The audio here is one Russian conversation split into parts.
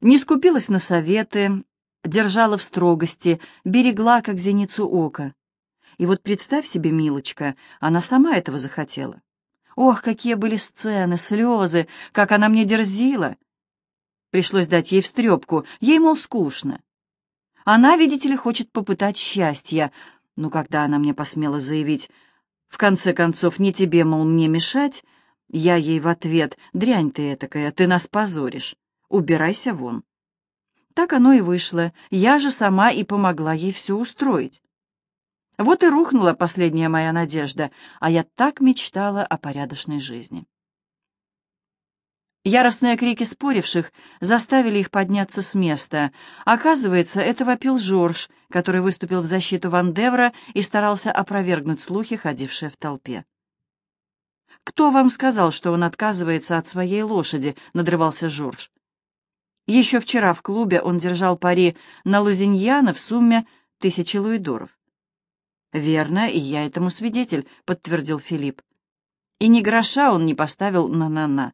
Не скупилась на советы, держала в строгости, берегла, как зеницу ока. И вот представь себе, милочка, она сама этого захотела. Ох, какие были сцены, слезы, как она мне дерзила. Пришлось дать ей встрепку, ей, мол, скучно. Она, видите ли, хочет попытать счастья. Но когда она мне посмела заявить, в конце концов, не тебе, мол, мне мешать, я ей в ответ, дрянь ты этакая, ты нас позоришь, убирайся вон. Так оно и вышло, я же сама и помогла ей все устроить. Вот и рухнула последняя моя надежда, а я так мечтала о порядочной жизни. Яростные крики споривших заставили их подняться с места. Оказывается, это вопил Жорж, который выступил в защиту Вандевра и старался опровергнуть слухи, ходившие в толпе. «Кто вам сказал, что он отказывается от своей лошади?» — надрывался Жорж. Еще вчера в клубе он держал пари на Лузиньяна в сумме тысячи луидоров. «Верно, и я этому свидетель», — подтвердил Филипп. «И ни гроша он не поставил на Нана.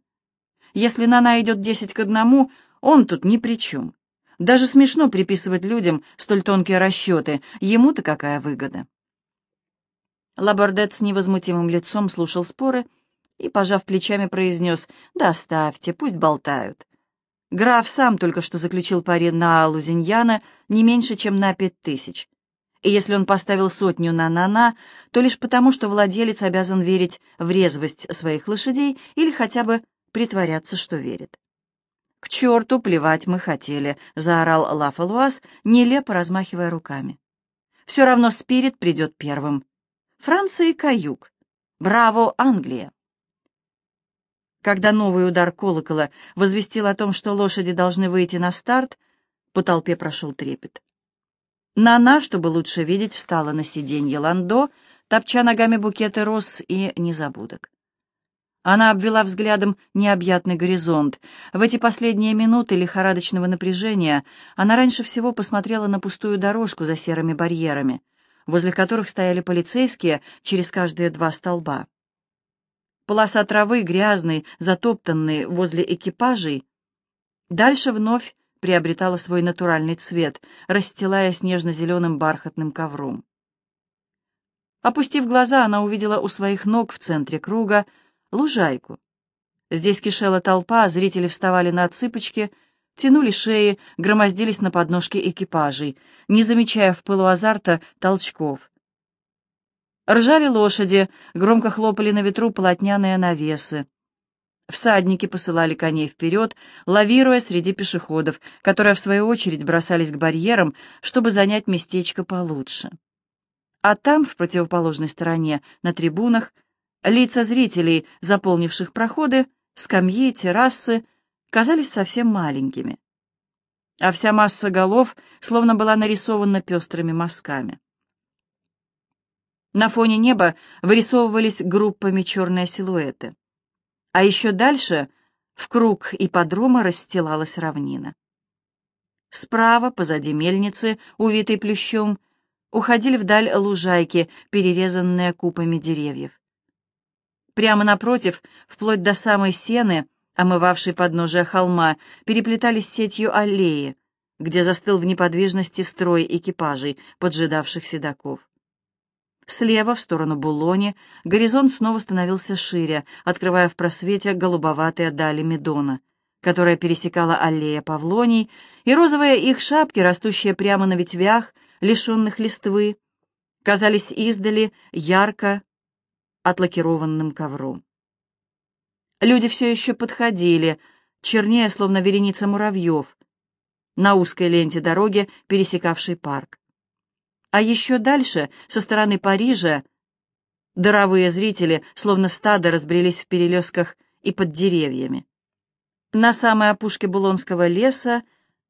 Если Нана идет десять к одному, он тут ни при чем. Даже смешно приписывать людям столь тонкие расчеты. Ему-то какая выгода?» Лабордет с невозмутимым лицом слушал споры и, пожав плечами, произнес «Да оставьте, пусть болтают». Граф сам только что заключил пари на Лузиньяна не меньше, чем на пять тысяч и если он поставил сотню на Нана, то лишь потому, что владелец обязан верить в резвость своих лошадей или хотя бы притворяться, что верит. «К черту плевать мы хотели», — заорал Лафалуаз, нелепо размахивая руками. «Все равно Спирит придет первым. Франция и Каюк. Браво, Англия!» Когда новый удар колокола возвестил о том, что лошади должны выйти на старт, по толпе прошел трепет. Нана, чтобы лучше видеть, встала на сиденье ландо, топча ногами букеты роз и незабудок. Она обвела взглядом необъятный горизонт. В эти последние минуты лихорадочного напряжения она раньше всего посмотрела на пустую дорожку за серыми барьерами, возле которых стояли полицейские через каждые два столба. Полоса травы, грязный, затоптанный возле экипажей, дальше вновь приобретала свой натуральный цвет, расстилая снежно-зеленым бархатным ковром. Опустив глаза, она увидела у своих ног в центре круга лужайку. Здесь кишела толпа, зрители вставали на цыпочки, тянули шеи, громоздились на подножке экипажей, не замечая в пылу азарта толчков. Ржали лошади, громко хлопали на ветру полотняные навесы. Всадники посылали коней вперед, лавируя среди пешеходов, которые, в свою очередь, бросались к барьерам, чтобы занять местечко получше. А там, в противоположной стороне, на трибунах, лица зрителей, заполнивших проходы, скамьи, террасы, казались совсем маленькими. А вся масса голов словно была нарисована пестрыми мазками. На фоне неба вырисовывались группами черные силуэты. А еще дальше в круг ипподрома расстилалась равнина. Справа, позади мельницы, увитой плющом, уходили вдаль лужайки, перерезанные купами деревьев. Прямо напротив, вплоть до самой сены, омывавшей подножие холма, переплетались сетью аллеи, где застыл в неподвижности строй экипажей, поджидавших седаков. Слева, в сторону Булони, горизонт снова становился шире, открывая в просвете голубоватые дали Медона, которая пересекала аллея павлоний, и розовые их шапки, растущие прямо на ветвях, лишенных листвы, казались издали ярко отлакированным ковром. Люди все еще подходили, чернее, словно вереница муравьев, на узкой ленте дороги, пересекавшей парк. А еще дальше, со стороны Парижа, даровые зрители, словно стадо, разбрелись в перелесках и под деревьями. На самой опушке Булонского леса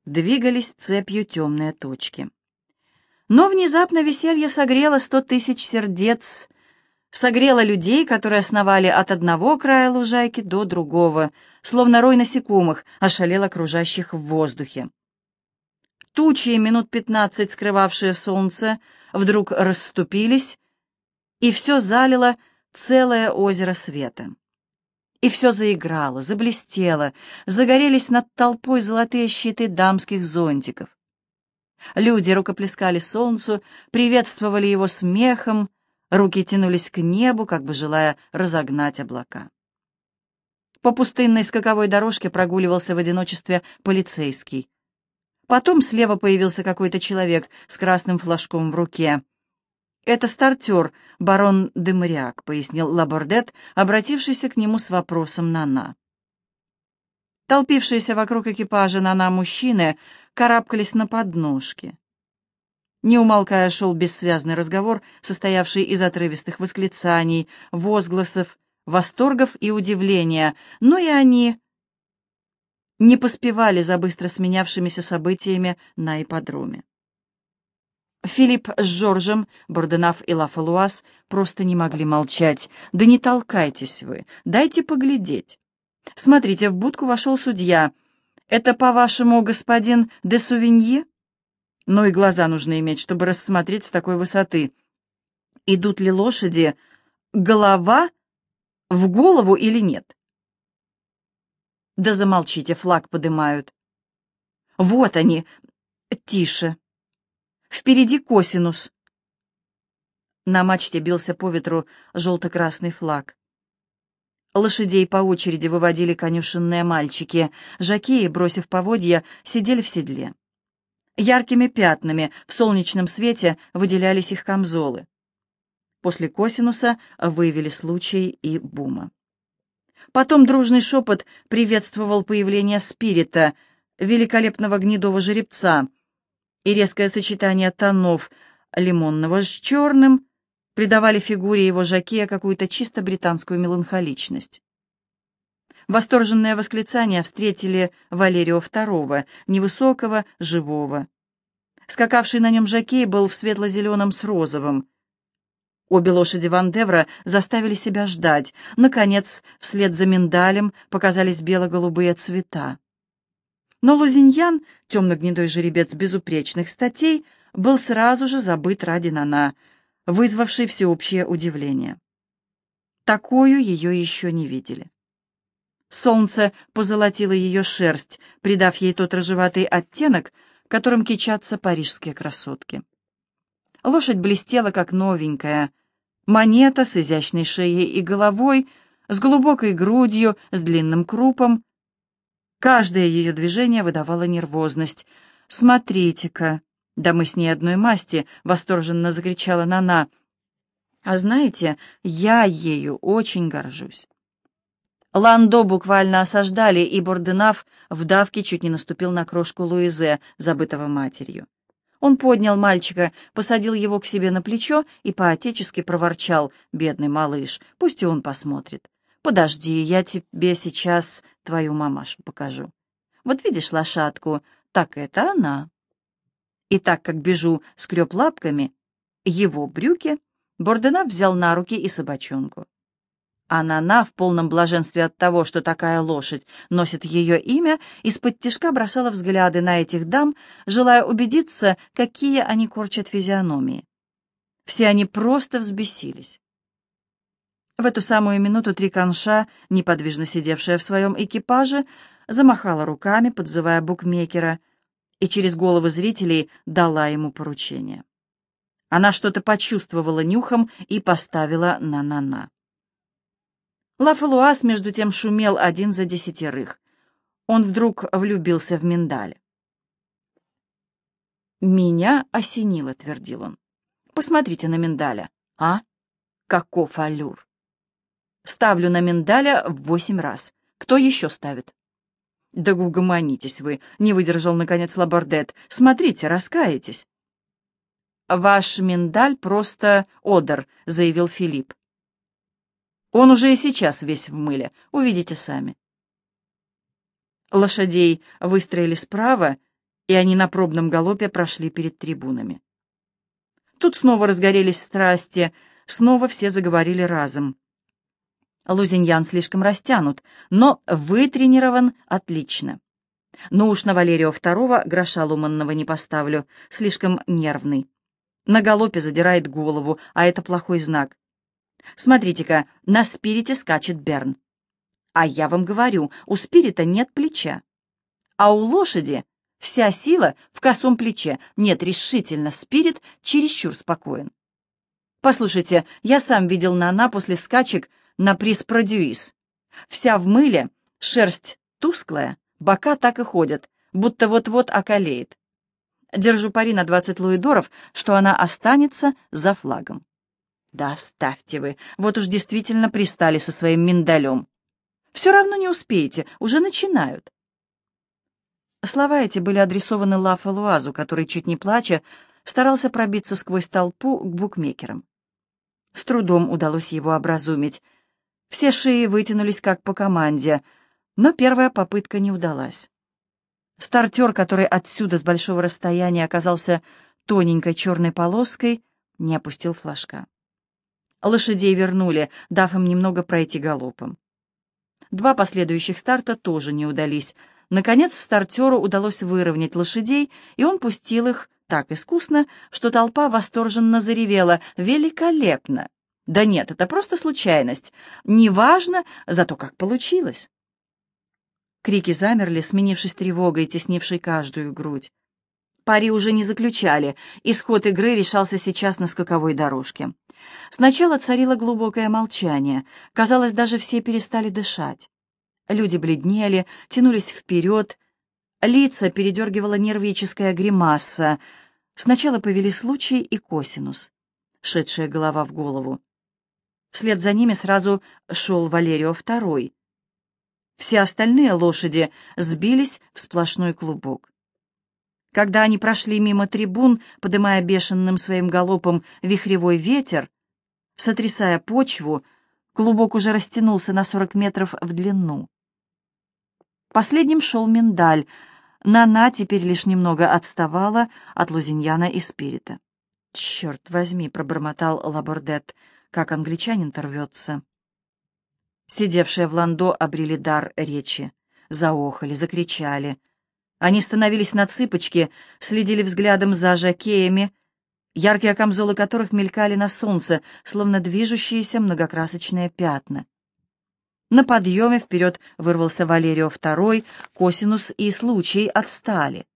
двигались цепью темные точки. Но внезапно веселье согрело сто тысяч сердец, согрело людей, которые основали от одного края лужайки до другого, словно рой насекомых, ошалел окружающих в воздухе. Тучи, минут пятнадцать скрывавшие солнце, вдруг расступились, и все залило целое озеро света. И все заиграло, заблестело, загорелись над толпой золотые щиты дамских зонтиков. Люди рукоплескали солнцу, приветствовали его смехом, руки тянулись к небу, как бы желая разогнать облака. По пустынной скаковой дорожке прогуливался в одиночестве полицейский. Потом слева появился какой-то человек с красным флажком в руке. «Это стартер, барон Демариак», — пояснил Лабордет, обратившийся к нему с вопросом «на-на». Толпившиеся вокруг экипажа «на-на» мужчины карабкались на подножки. Не умолкая шел бессвязный разговор, состоявший из отрывистых восклицаний, возгласов, восторгов и удивления, но и они не поспевали за быстро сменявшимися событиями на ипподроме. Филипп с Жоржем, Борденав и Лафалуаз просто не могли молчать. «Да не толкайтесь вы, дайте поглядеть». «Смотрите, в будку вошел судья. Это, по-вашему, господин де Сувинье?» «Ну и глаза нужно иметь, чтобы рассмотреть с такой высоты. Идут ли лошади? Голова в голову или нет?» «Да замолчите, флаг подымают». «Вот они! Тише!» Впереди косинус. На мачте бился по ветру желто-красный флаг. Лошадей по очереди выводили конюшенные мальчики. Жакеи, бросив поводья, сидели в седле. Яркими пятнами в солнечном свете выделялись их камзолы. После косинуса выявили случай и бума. Потом дружный шепот приветствовал появление спирита, великолепного гнедого жеребца, и резкое сочетание тонов лимонного с черным придавали фигуре его жакея какую-то чисто британскую меланхоличность. Восторженные восклицания встретили Валерио II, невысокого, живого. Скакавший на нем жакей был в светло-зеленом с розовым. Обе лошади Вандевра заставили себя ждать. Наконец, вслед за миндалем показались бело-голубые цвета. Но Лузиньян, темно-гнедой жеребец безупречных статей, был сразу же забыт ради Нана, вызвавший всеобщее удивление. Такую ее еще не видели. Солнце позолотило ее шерсть, придав ей тот рыжеватый оттенок, которым кичатся парижские красотки. Лошадь блестела, как новенькая. Монета с изящной шеей и головой, с глубокой грудью, с длинным крупом, Каждое ее движение выдавало нервозность. «Смотрите-ка! Да мы с ней одной масти!» — восторженно закричала Нана. «А знаете, я ею очень горжусь». Ландо буквально осаждали, и Борденав в давке чуть не наступил на крошку Луизе, забытого матерью. Он поднял мальчика, посадил его к себе на плечо и поотечески проворчал, «Бедный малыш, пусть и он посмотрит». Подожди, я тебе сейчас твою мамашу покажу. Вот видишь лошадку, так это она. И так как бежу, скреб лапками, его брюки, Борденав взял на руки и собачонку. А Нана в полном блаженстве от того, что такая лошадь носит ее имя, из-под тишка бросала взгляды на этих дам, желая убедиться, какие они корчат физиономии. Все они просто взбесились. В эту самую минуту Триканша, неподвижно сидевшая в своем экипаже, замахала руками, подзывая букмекера, и через головы зрителей дала ему поручение. Она что-то почувствовала нюхом и поставила на-на-на. Лафалуас, между тем, шумел один за десятерых. Он вдруг влюбился в миндаль. «Меня осенило», — твердил он. «Посмотрите на миндаля, а? Каков аллюр!» Ставлю на миндаля в восемь раз. Кто еще ставит? Да угомонитесь вы, не выдержал, наконец, Лабордет. Смотрите, раскаетесь. Ваш миндаль просто одер, заявил Филипп. Он уже и сейчас весь в мыле, увидите сами. Лошадей выстроили справа, и они на пробном галопе прошли перед трибунами. Тут снова разгорелись страсти, снова все заговорили разом. Лузиньян слишком растянут, но вытренирован отлично. Но уж на Валерия второго гроша ломанного не поставлю, слишком нервный. На галопе задирает голову, а это плохой знак. Смотрите-ка, на спирите скачет Берн. А я вам говорю, у спирита нет плеча. А у лошади вся сила в косом плече. Нет, решительно, спирит чересчур спокоен. Послушайте, я сам видел Нана после скачек на приз Продюис. Вся в мыле, шерсть тусклая, бока так и ходят, будто вот-вот околеет. Держу пари на двадцать луидоров, что она останется за флагом. Да ставьте вы, вот уж действительно пристали со своим миндалем. Все равно не успеете, уже начинают. Слова эти были адресованы Лафа Луазу, который, чуть не плача, старался пробиться сквозь толпу к букмекерам. С трудом удалось его образумить. Все шеи вытянулись как по команде, но первая попытка не удалась. Стартер, который отсюда с большого расстояния оказался тоненькой черной полоской, не опустил флажка. Лошадей вернули, дав им немного пройти галопом. Два последующих старта тоже не удались. Наконец стартеру удалось выровнять лошадей, и он пустил их так искусно, что толпа восторженно заревела. «Великолепно!» «Да нет, это просто случайность. Неважно, зато как получилось!» Крики замерли, сменившись тревогой, теснившей каждую грудь. Пари уже не заключали, исход игры решался сейчас на скаковой дорожке. Сначала царило глубокое молчание, казалось, даже все перестали дышать. Люди бледнели, тянулись вперед, лица передергивала нервическая гримаса. Сначала повели случай и косинус, шедшая голова в голову. Вслед за ними сразу шел Валерио II. Все остальные лошади сбились в сплошной клубок. Когда они прошли мимо трибун, подымая бешеным своим галопом вихревой ветер, сотрясая почву, клубок уже растянулся на сорок метров в длину. Последним шел миндаль. Нана теперь лишь немного отставала от Лузиньяна и Спирита. «Черт возьми!» — пробормотал Лабордет, как англичанин-то рвется. Сидевшие в ландо обрели дар речи, заохали, закричали — они становились на цыпочки, следили взглядом за жакеями, яркие камзолы которых мелькали на солнце, словно движущиеся многокрасочные пятна. На подъеме вперед вырвался Валерио II, Косинус и Случай отстали.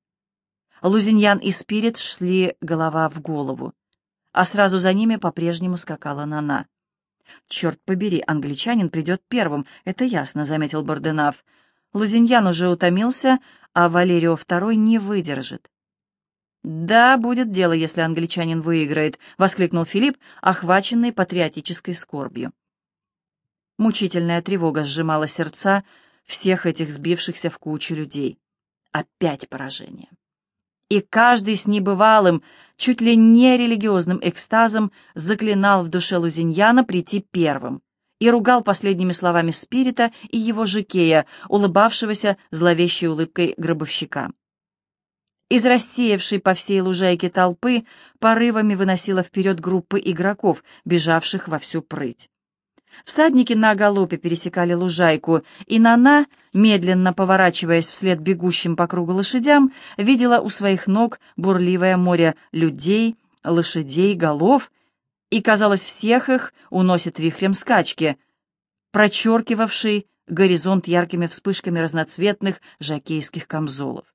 Лузиньян и Спирит шли голова в голову, а сразу за ними по-прежнему скакала Нана. «Черт побери, англичанин придет первым, это ясно», — заметил Борденав. Лузиньян уже утомился, а Валерио II не выдержит. «Да, будет дело, если англичанин выиграет», — воскликнул Филипп, охваченный патриотической скорбью. Мучительная тревога сжимала сердца всех этих сбившихся в кучу людей. Опять поражение. И каждый с небывалым, чуть ли не религиозным экстазом заклинал в душе Лузиньяна прийти первым и ругал последними словами Спирита и его жикея, улыбавшегося зловещей улыбкой гробовщика. Из рассеявшей по всей лужайке толпы порывами выносила вперед группы игроков, бежавших во всю прыть. Всадники на галопе пересекали лужайку, и Нана, медленно поворачиваясь вслед бегущим по кругу лошадям, видела у своих ног бурливое море людей, лошадей, голов и, казалось, всех их уносит вихрем скачки, прочеркивавший горизонт яркими вспышками разноцветных жакейских камзолов.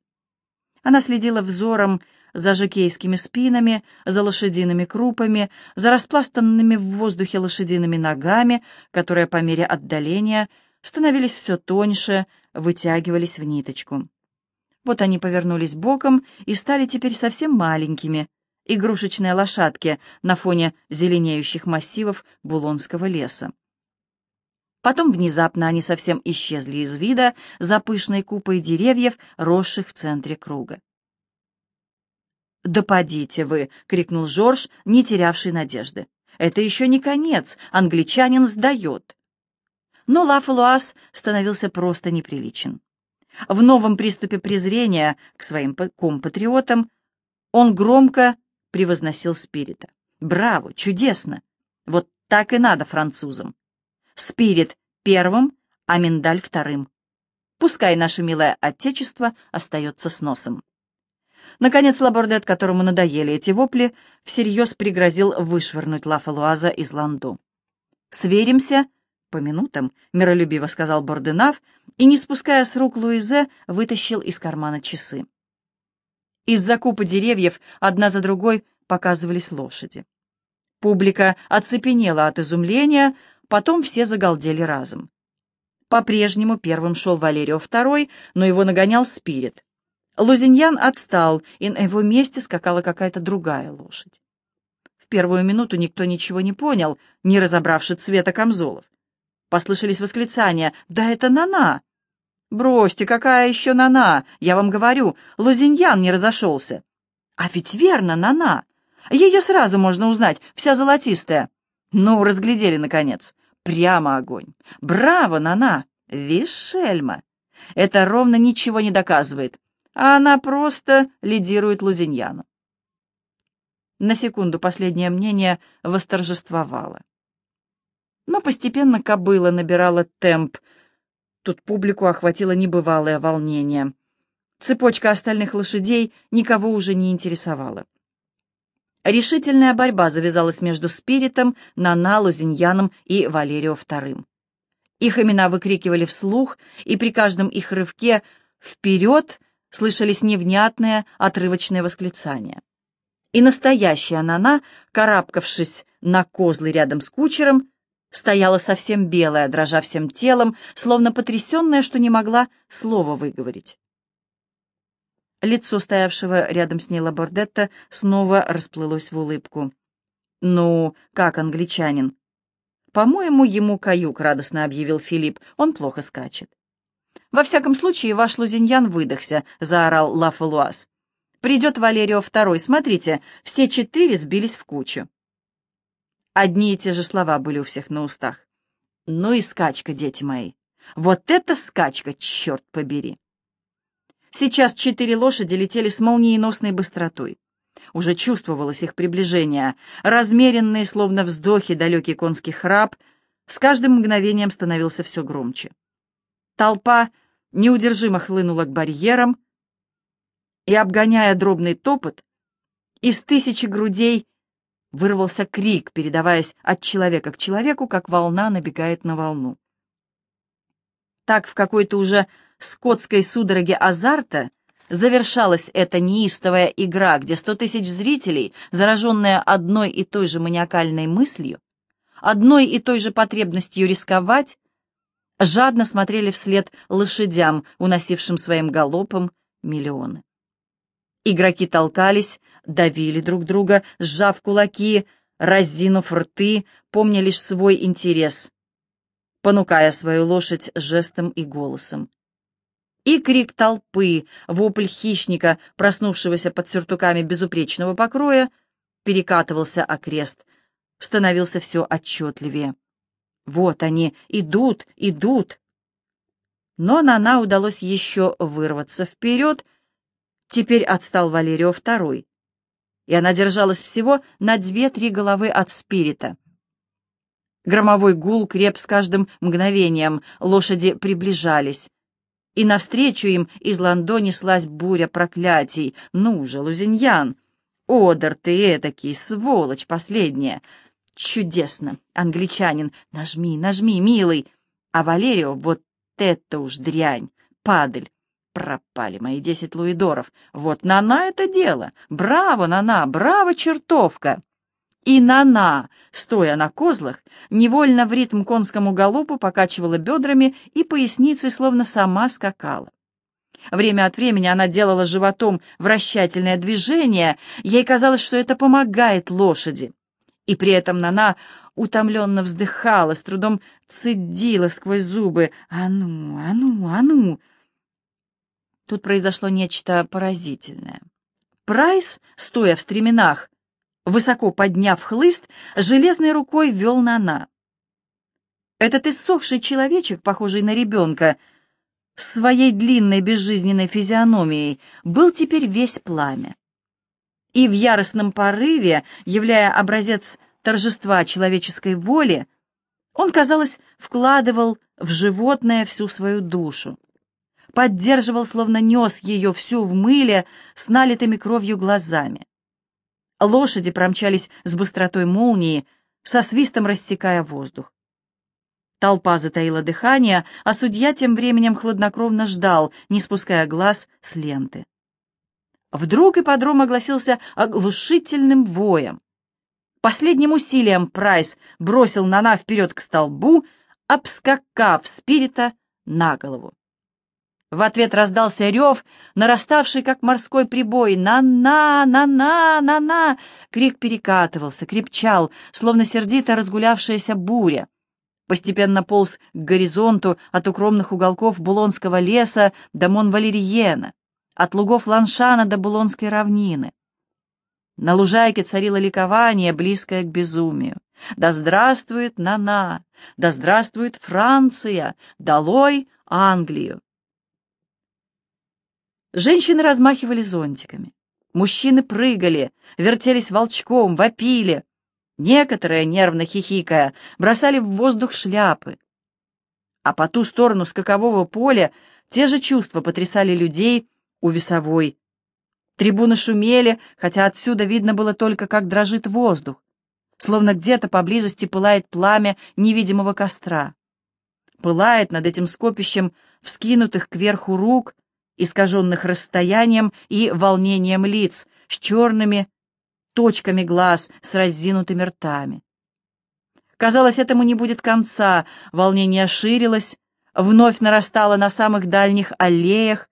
Она следила взором за жакейскими спинами, за лошадиными крупами, за распластанными в воздухе лошадиными ногами, которые по мере отдаления становились все тоньше, вытягивались в ниточку. Вот они повернулись боком и стали теперь совсем маленькими, игрушечные лошадки на фоне зеленеющих массивов Булонского леса. Потом внезапно они совсем исчезли из вида за пышной купой деревьев, росших в центре круга. «Да подите вы!» — крикнул Жорж, не терявший надежды. «Это еще не конец, англичанин сдает!» Но Лафалуаз становился просто неприличен. В новом приступе презрения к своим компатриотам он громко превозносил Спирита. «Браво! Чудесно! Вот так и надо французам! Спирит первым, а миндаль вторым. Пускай наше милое отечество остается с носом». Наконец Лабордет, которому надоели эти вопли, всерьез пригрозил вышвырнуть Лафалуаза из Ланду. «Сверимся «По минутам», — миролюбиво сказал Борденав, и, не спуская с рук Луизе, вытащил из кармана часы. Из-за купы деревьев одна за другой показывались лошади. Публика оцепенела от изумления, потом все загалдели разом. По-прежнему первым шел Валерио II, но его нагонял Спирит. Лузиньян отстал, и на его месте скакала какая-то другая лошадь. В первую минуту никто ничего не понял, не разобравши цвета камзолов. Послышались восклицания «Да это Нана!» «Бросьте, какая еще Нана? Я вам говорю, Лузиньян не разошелся». «А ведь верно, Нана! Ее сразу можно узнать, вся золотистая». «Ну, разглядели, наконец. Прямо огонь. Браво, Нана! Вишельма! Это ровно ничего не доказывает а она просто лидирует Лузиньяну. На секунду последнее мнение восторжествовало. Но постепенно кобыла набирала темп. Тут публику охватило небывалое волнение. Цепочка остальных лошадей никого уже не интересовала. Решительная борьба завязалась между Спиритом, Нана, Лузиньяном и Валерио II. Их имена выкрикивали вслух, и при каждом их рывке «Вперед!» слышались невнятные отрывочные восклицания. И настоящая Нана, карабкавшись на козлы рядом с кучером, стояла совсем белая, дрожа всем телом, словно потрясенная, что не могла слова выговорить. Лицо стоявшего рядом с ней Лабордетта снова расплылось в улыбку. «Ну, как англичанин?» «По-моему, ему каюк», — радостно объявил Филипп. «Он плохо скачет». «Во всяком случае, ваш Лузиньян выдохся», — заорал Лафалуаз. «Придет Валерио Второй. Смотрите, все четыре сбились в кучу». Одни и те же слова были у всех на устах. «Ну и скачка, дети мои! Вот это скачка, черт побери!» Сейчас четыре лошади летели с молниеносной быстротой. Уже чувствовалось их приближение. Размеренные, словно вздохи, далекий конский храп, с каждым мгновением становился все громче. Толпа неудержимо хлынула к барьерам, и, обгоняя дробный топот, из тысячи грудей вырвался крик, передаваясь от человека к человеку, как волна набегает на волну. Так в какой-то уже скотской судороге азарта завершалась эта неистовая игра, где сто тысяч зрителей, зараженные одной и той же маниакальной мыслью, одной и той же потребностью рисковать, жадно смотрели вслед лошадям, уносившим своим галопом миллионы. Игроки толкались, давили друг друга, сжав кулаки, разинув рты, помня лишь свой интерес, понукая свою лошадь жестом и голосом. И крик толпы, вопль хищника, проснувшегося под сюртуками безупречного покроя, перекатывался окрест, становился все отчетливее. Вот они, идут, идут. Но Нана удалось еще вырваться вперед. Теперь отстал Валерио второй. И она держалась всего на две-три головы от спирита. Громовой гул креп с каждым мгновением, лошади приближались. И навстречу им из Ландо неслась буря проклятий. «Ну же, Лузиньян! Одер ты этакий, сволочь последняя! Чудесно, англичанин, нажми, нажми, милый. А Валерио, вот это уж дрянь, падаль. Пропали мои десять луидоров. Вот Нана это дело. Браво, Нана, браво, чертовка. И Нана, стоя на козлах, невольно в ритм конскому галопу покачивала бедрами и поясницей, словно сама скакала. Время от времени она делала животом вращательное движение, ей казалось, что это помогает лошади. И при этом Нана утомленно вздыхала, с трудом цедила сквозь зубы. «А ну, а ну, а ну!» Тут произошло нечто поразительное. Прайс, стоя в стременах, высоко подняв хлыст, железной рукой вел Нана. Этот иссохший человечек, похожий на ребенка, с своей длинной безжизненной физиономией, был теперь весь пламя и в яростном порыве, являя образец торжества человеческой воли, он, казалось, вкладывал в животное всю свою душу, поддерживал, словно нес ее всю в мыле с налитыми кровью глазами. Лошади промчались с быстротой молнии, со свистом рассекая воздух. Толпа затаила дыхание, а судья тем временем хладнокровно ждал, не спуская глаз с ленты. Вдруг ипподром огласился оглушительным воем. Последним усилием Прайс бросил Нана вперед к столбу, обскакав спирита на голову. В ответ раздался рев, нараставший, как морской прибой. «На-на! На-на! На-на!» Крик перекатывался, крепчал, словно сердито разгулявшаяся буря. Постепенно полз к горизонту от укромных уголков Булонского леса до Монвалериена, от лугов Ланшана до Булонской равнины. На лужайке царило ликование, близкое к безумию. «Да здравствует Нана! Да здравствует Франция! Долой Англию!» Женщины размахивали зонтиками. Мужчины прыгали, вертелись волчком, вопили. Некоторые, нервно хихикая, бросали в воздух шляпы. А по ту сторону скакового поля те же чувства потрясали людей у весовой. Трибуны шумели, хотя отсюда видно было только, как дрожит воздух, словно где-то поблизости пылает пламя невидимого костра. Пылает над этим скопищем вскинутых кверху рук, искаженных расстоянием и волнением лиц, с черными точками глаз, с разинутыми ртами. Казалось, этому не будет конца, волнение ширилось, вновь нарастало на самых дальних аллеях,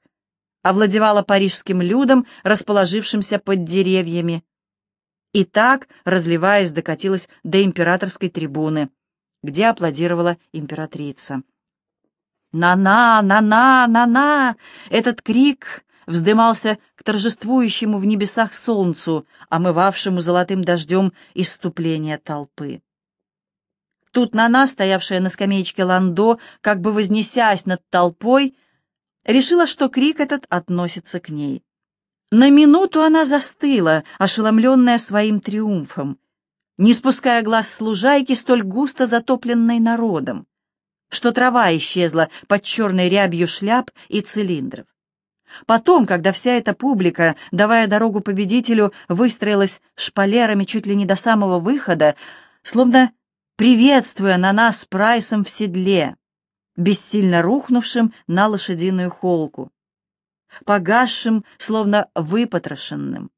овладевало парижским людом, расположившимся под деревьями. И так, разливаясь, докатилось до императорской трибуны, где аплодировала императрица. «На-на! На-на! На-на!» Этот крик вздымался к торжествующему в небесах солнцу, омывавшему золотым дождем иступление толпы. Тут Нана, стоявшая на скамеечке Ландо, как бы вознесясь над толпой, решила, что крик этот относится к ней. На минуту она застыла, ошеломленная своим триумфом, не спуская глаз с лужайки, столь густо затопленной народом что трава исчезла под черной рябью шляп и цилиндров. Потом, когда вся эта публика, давая дорогу победителю, выстроилась шпалерами чуть ли не до самого выхода, словно приветствуя на нас Прайсом в седле, бессильно рухнувшим на лошадиную холку, погасшим, словно выпотрошенным.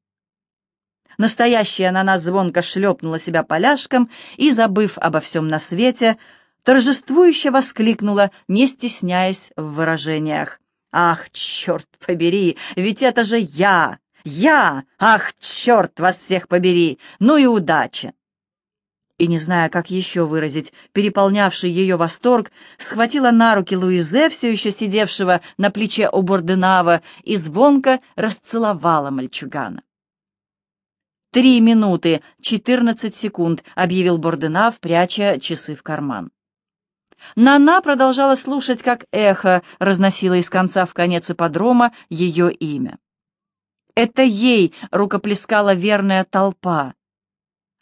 Настоящая на нас звонко шлепнула себя поляшком и, забыв обо всем на свете, торжествующе воскликнула, не стесняясь в выражениях. «Ах, черт побери, ведь это же я! Я! Ах, черт вас всех побери! Ну и удачи!» И, не зная, как еще выразить переполнявший ее восторг, схватила на руки Луизе, все еще сидевшего на плече у Борденава, и звонко расцеловала мальчугана. «Три минуты, четырнадцать секунд», — объявил Борденав, пряча часы в карман. Нана продолжала слушать, как эхо разносило из конца в конец ипподрома ее имя. Это ей рукоплескала верная толпа,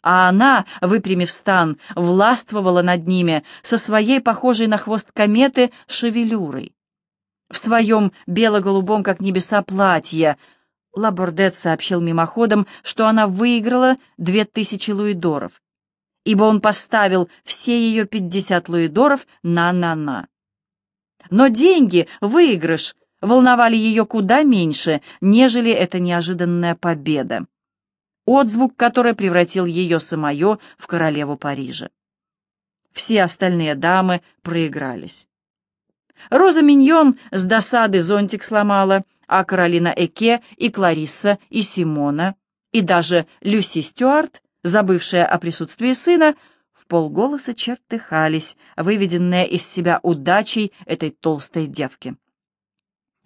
а она, выпрямив стан, властвовала над ними со своей, похожей на хвост кометы, шевелюрой. В своем бело-голубом, как небеса, платье Лабордет сообщил мимоходом, что она выиграла две тысячи луидоров ибо он поставил все ее пятьдесят луидоров на-на-на. Но деньги, выигрыш, волновали ее куда меньше, нежели эта неожиданная победа, отзвук которой превратил ее самое в королеву Парижа. Все остальные дамы проигрались. Роза Миньон с досады зонтик сломала, а Каролина Эке и Кларисса и Симона, и даже Люси Стюарт забывшая о присутствии сына, в полголоса чертыхались, выведенные из себя удачей этой толстой девки.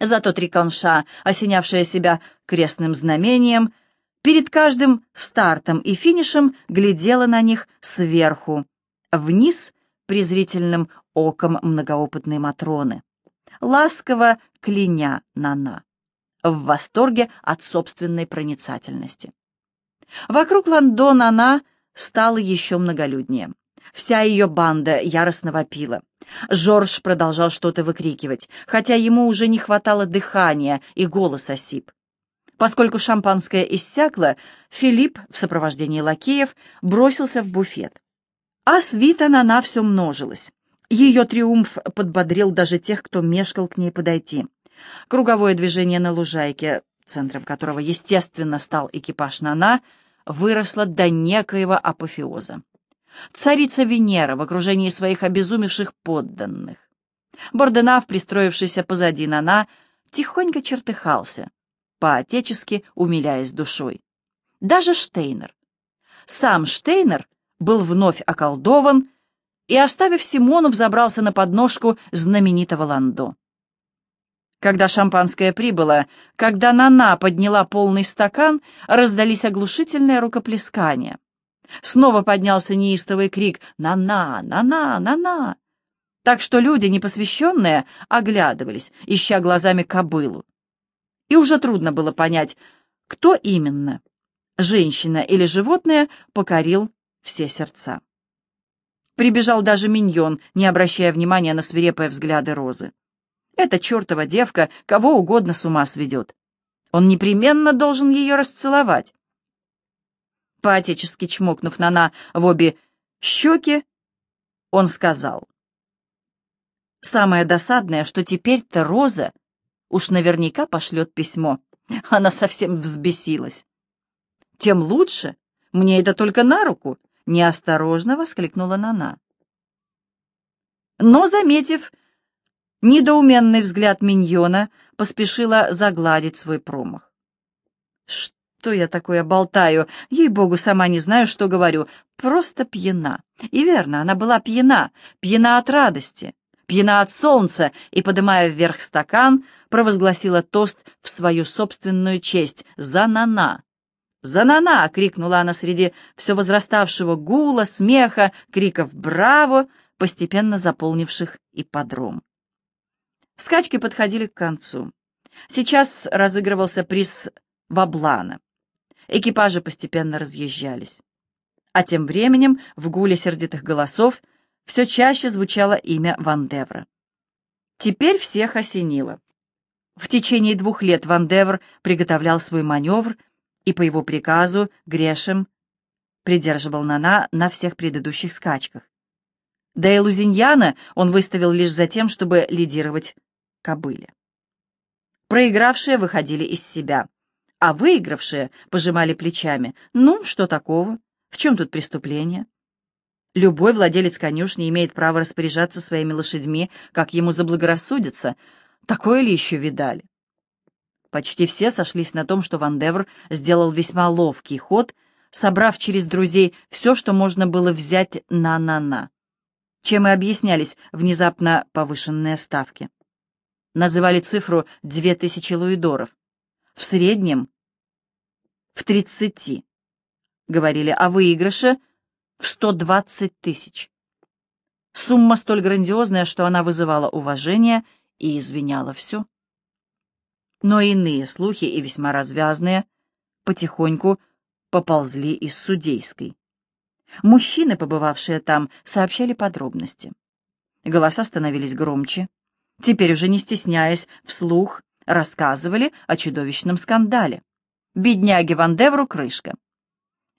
Зато Триконша, осенявшая себя крестным знамением, перед каждым стартом и финишем глядела на них сверху, вниз презрительным оком многоопытной Матроны, ласково кляня Нана, в восторге от собственной проницательности. Вокруг Лондона она стала еще многолюднее. Вся ее банда яростно вопила. Жорж продолжал что-то выкрикивать, хотя ему уже не хватало дыхания и голос осип. Поскольку шампанское иссякло, Филипп в сопровождении лакеев бросился в буфет. А свита на все множилась. Ее триумф подбодрил даже тех, кто мешкал к ней подойти. Круговое движение на лужайке, центром которого, естественно, стал экипаж Нана, выросло до некоего апофеоза. Царица Венера в окружении своих обезумевших подданных. Борденав, пристроившийся позади Нана, тихонько чертыхался, по-отечески умиляясь душой. Даже Штейнер. Сам Штейнер был вновь околдован и, оставив Симону, взобрался на подножку знаменитого Ландо. Когда шампанское прибыло, когда Нана подняла полный стакан, раздались оглушительные рукоплескания. Снова поднялся неистовый крик «Нана! Нана! Нана!» Так что люди, непосвященные, оглядывались, ища глазами кобылу. И уже трудно было понять, кто именно, женщина или животное, покорил все сердца. Прибежал даже миньон, не обращая внимания на свирепые взгляды Розы. Эта чертова девка кого угодно с ума сведет. Он непременно должен ее расцеловать. Поотечески чмокнув Нана в обе щеки, он сказал. «Самое досадное, что теперь-то Роза уж наверняка пошлет письмо. Она совсем взбесилась». «Тем лучше. Мне это только на руку», — неосторожно воскликнула Нана. Но, заметив недоуменный взгляд миньона, поспешила загладить свой промах. «Что я такое болтаю? Ей-богу, сама не знаю, что говорю. Просто пьяна». И верно, она была пьяна, пьяна от радости, пьяна от солнца, и, подымая вверх стакан, провозгласила тост в свою собственную честь «За Нана». «За-на-на!» — крикнула она среди все возраставшего гула, смеха, криков «Браво!», постепенно заполнивших ипподром. Скачки подходили к концу. Сейчас разыгрывался приз Ваблана. Экипажи постепенно разъезжались. А тем временем в гуле сердитых голосов все чаще звучало имя Вандевра. Теперь всех осенило. В течение двух лет Вандевр приготовлял свой маневр — и по его приказу Грешем придерживал Нана на всех предыдущих скачках. Да и Лузиньяна он выставил лишь за тем, чтобы лидировать кобыле. Проигравшие выходили из себя, а выигравшие пожимали плечами. Ну, что такого? В чем тут преступление? Любой владелец конюшни имеет право распоряжаться своими лошадьми, как ему заблагорассудится. Такое ли еще видали? Почти все сошлись на том, что Ван Девр сделал весьма ловкий ход, собрав через друзей все, что можно было взять на-на-на, чем и объяснялись внезапно повышенные ставки. Называли цифру две тысячи луидоров. В среднем в тридцати. Говорили о выигрыше в сто двадцать тысяч. Сумма столь грандиозная, что она вызывала уважение и извиняла все но иные слухи, и весьма развязные, потихоньку поползли из судейской. Мужчины, побывавшие там, сообщали подробности. Голоса становились громче. Теперь уже не стесняясь, вслух рассказывали о чудовищном скандале. Бедняге Вандевру крышка.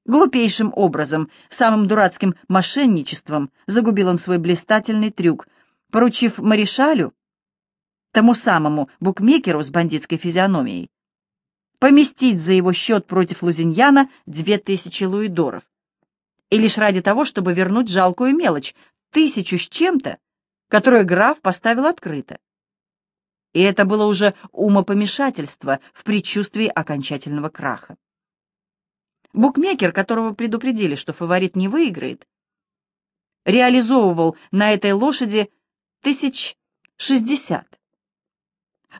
Глупейшим образом, самым дурацким мошенничеством загубил он свой блистательный трюк, поручив Маришалю тому самому букмекеру с бандитской физиономией, поместить за его счет против Лузиньяна две тысячи луидоров. И лишь ради того, чтобы вернуть жалкую мелочь, тысячу с чем-то, которую граф поставил открыто. И это было уже умопомешательство в предчувствии окончательного краха. Букмекер, которого предупредили, что фаворит не выиграет, реализовывал на этой лошади тысяч шестьдесят.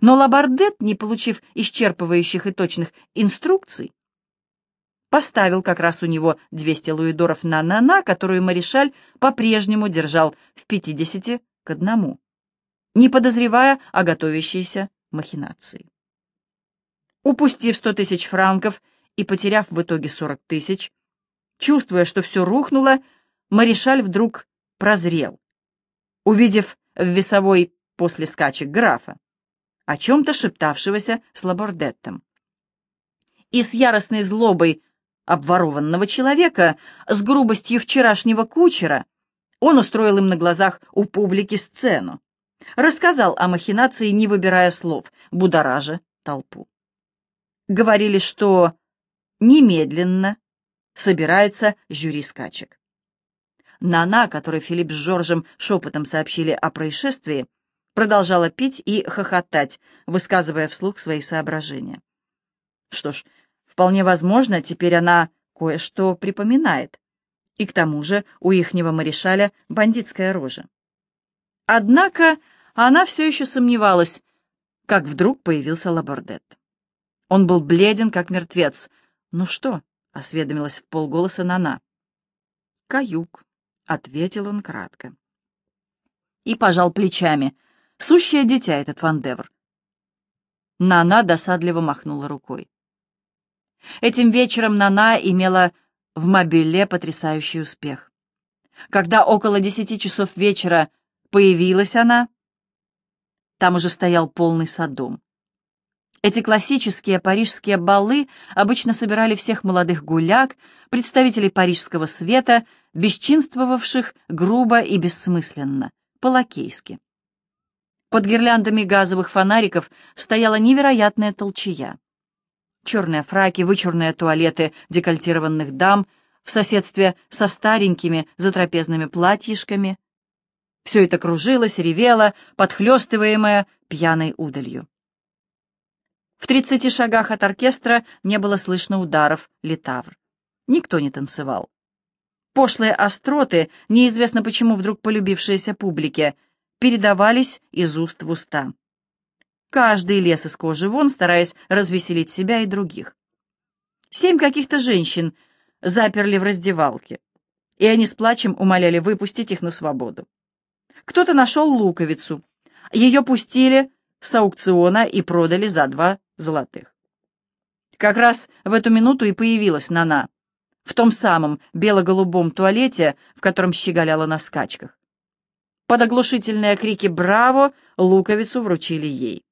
Но Лабардет, не получив исчерпывающих и точных инструкций, поставил как раз у него 200 луидоров на Нана, которую Маришаль по-прежнему держал в 50 к одному, не подозревая о готовящейся махинации. Упустив 100 тысяч франков и потеряв в итоге 40 тысяч, чувствуя, что все рухнуло, Маришаль вдруг прозрел, увидев в весовой после скачек графа о чем-то шептавшегося с Лабордеттом. И с яростной злобой обворованного человека, с грубостью вчерашнего кучера, Он устроил им на глазах у публики сцену. Рассказал о махинации, не выбирая слов, будоража толпу. Говорили, что немедленно собирается жюри скачек. Нана, которой Филипп с Жоржем шепотом сообщили о происшествии, продолжала пить и хохотать, высказывая вслух свои соображения. Что ж, вполне возможно, теперь она кое-что припоминает. И к тому же у ихнего марешаля бандитская рожа. Однако она все еще сомневалась, как вдруг появился Лабордет. Он был бледен, как мертвец. «Ну что?» — осведомилась в полголоса Нана. «Каюк», — ответил он кратко. И пожал плечами. «Сущее дитя этот Вандевр». Нана досадливо махнула рукой. Этим вечером Нана имела в мобиле потрясающий успех. Когда около десяти часов вечера появилась она, там уже стоял полный садом. Эти классические парижские балы обычно собирали всех молодых гуляк, представителей парижского света, бесчинствовавших грубо и бессмысленно, по-лакейски. Под гирляндами газовых фонариков стояла невероятная толчая. Черные фраки, вычурные туалеты декольтированных дам в соседстве со старенькими затрапезными платьишками. Все это кружилось, ревело, подхлестываемое пьяной удалью. В тридцати шагах от оркестра не было слышно ударов литавр. Никто не танцевал. Пошлые остроты, неизвестно почему вдруг полюбившиеся публике, передавались из уст в уста. Каждый лез из кожи вон, стараясь развеселить себя и других. Семь каких-то женщин заперли в раздевалке, и они с плачем умоляли выпустить их на свободу. Кто-то нашел луковицу. Ее пустили с аукциона и продали за два золотых. Как раз в эту минуту и появилась Нана, в том самом бело-голубом туалете, в котором щеголяла на скачках. Под оглушительные крики «Браво!» луковицу вручили ей.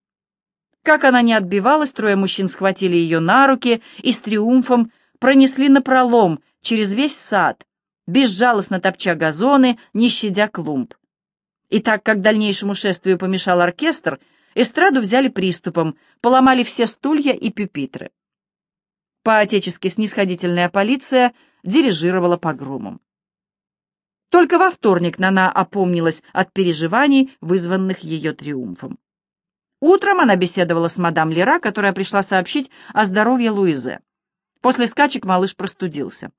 Как она не отбивалась, трое мужчин схватили ее на руки и с триумфом пронесли напролом через весь сад, безжалостно топча газоны, не щадя клумб. И так как дальнейшему шествию помешал оркестр, Эстраду взяли приступом, поломали все стулья и пюпитры. По-отечески снисходительная полиция дирижировала погромом. Только во вторник Нана опомнилась от переживаний, вызванных ее триумфом. Утром она беседовала с мадам Лера, которая пришла сообщить о здоровье Луизе. После скачек малыш простудился.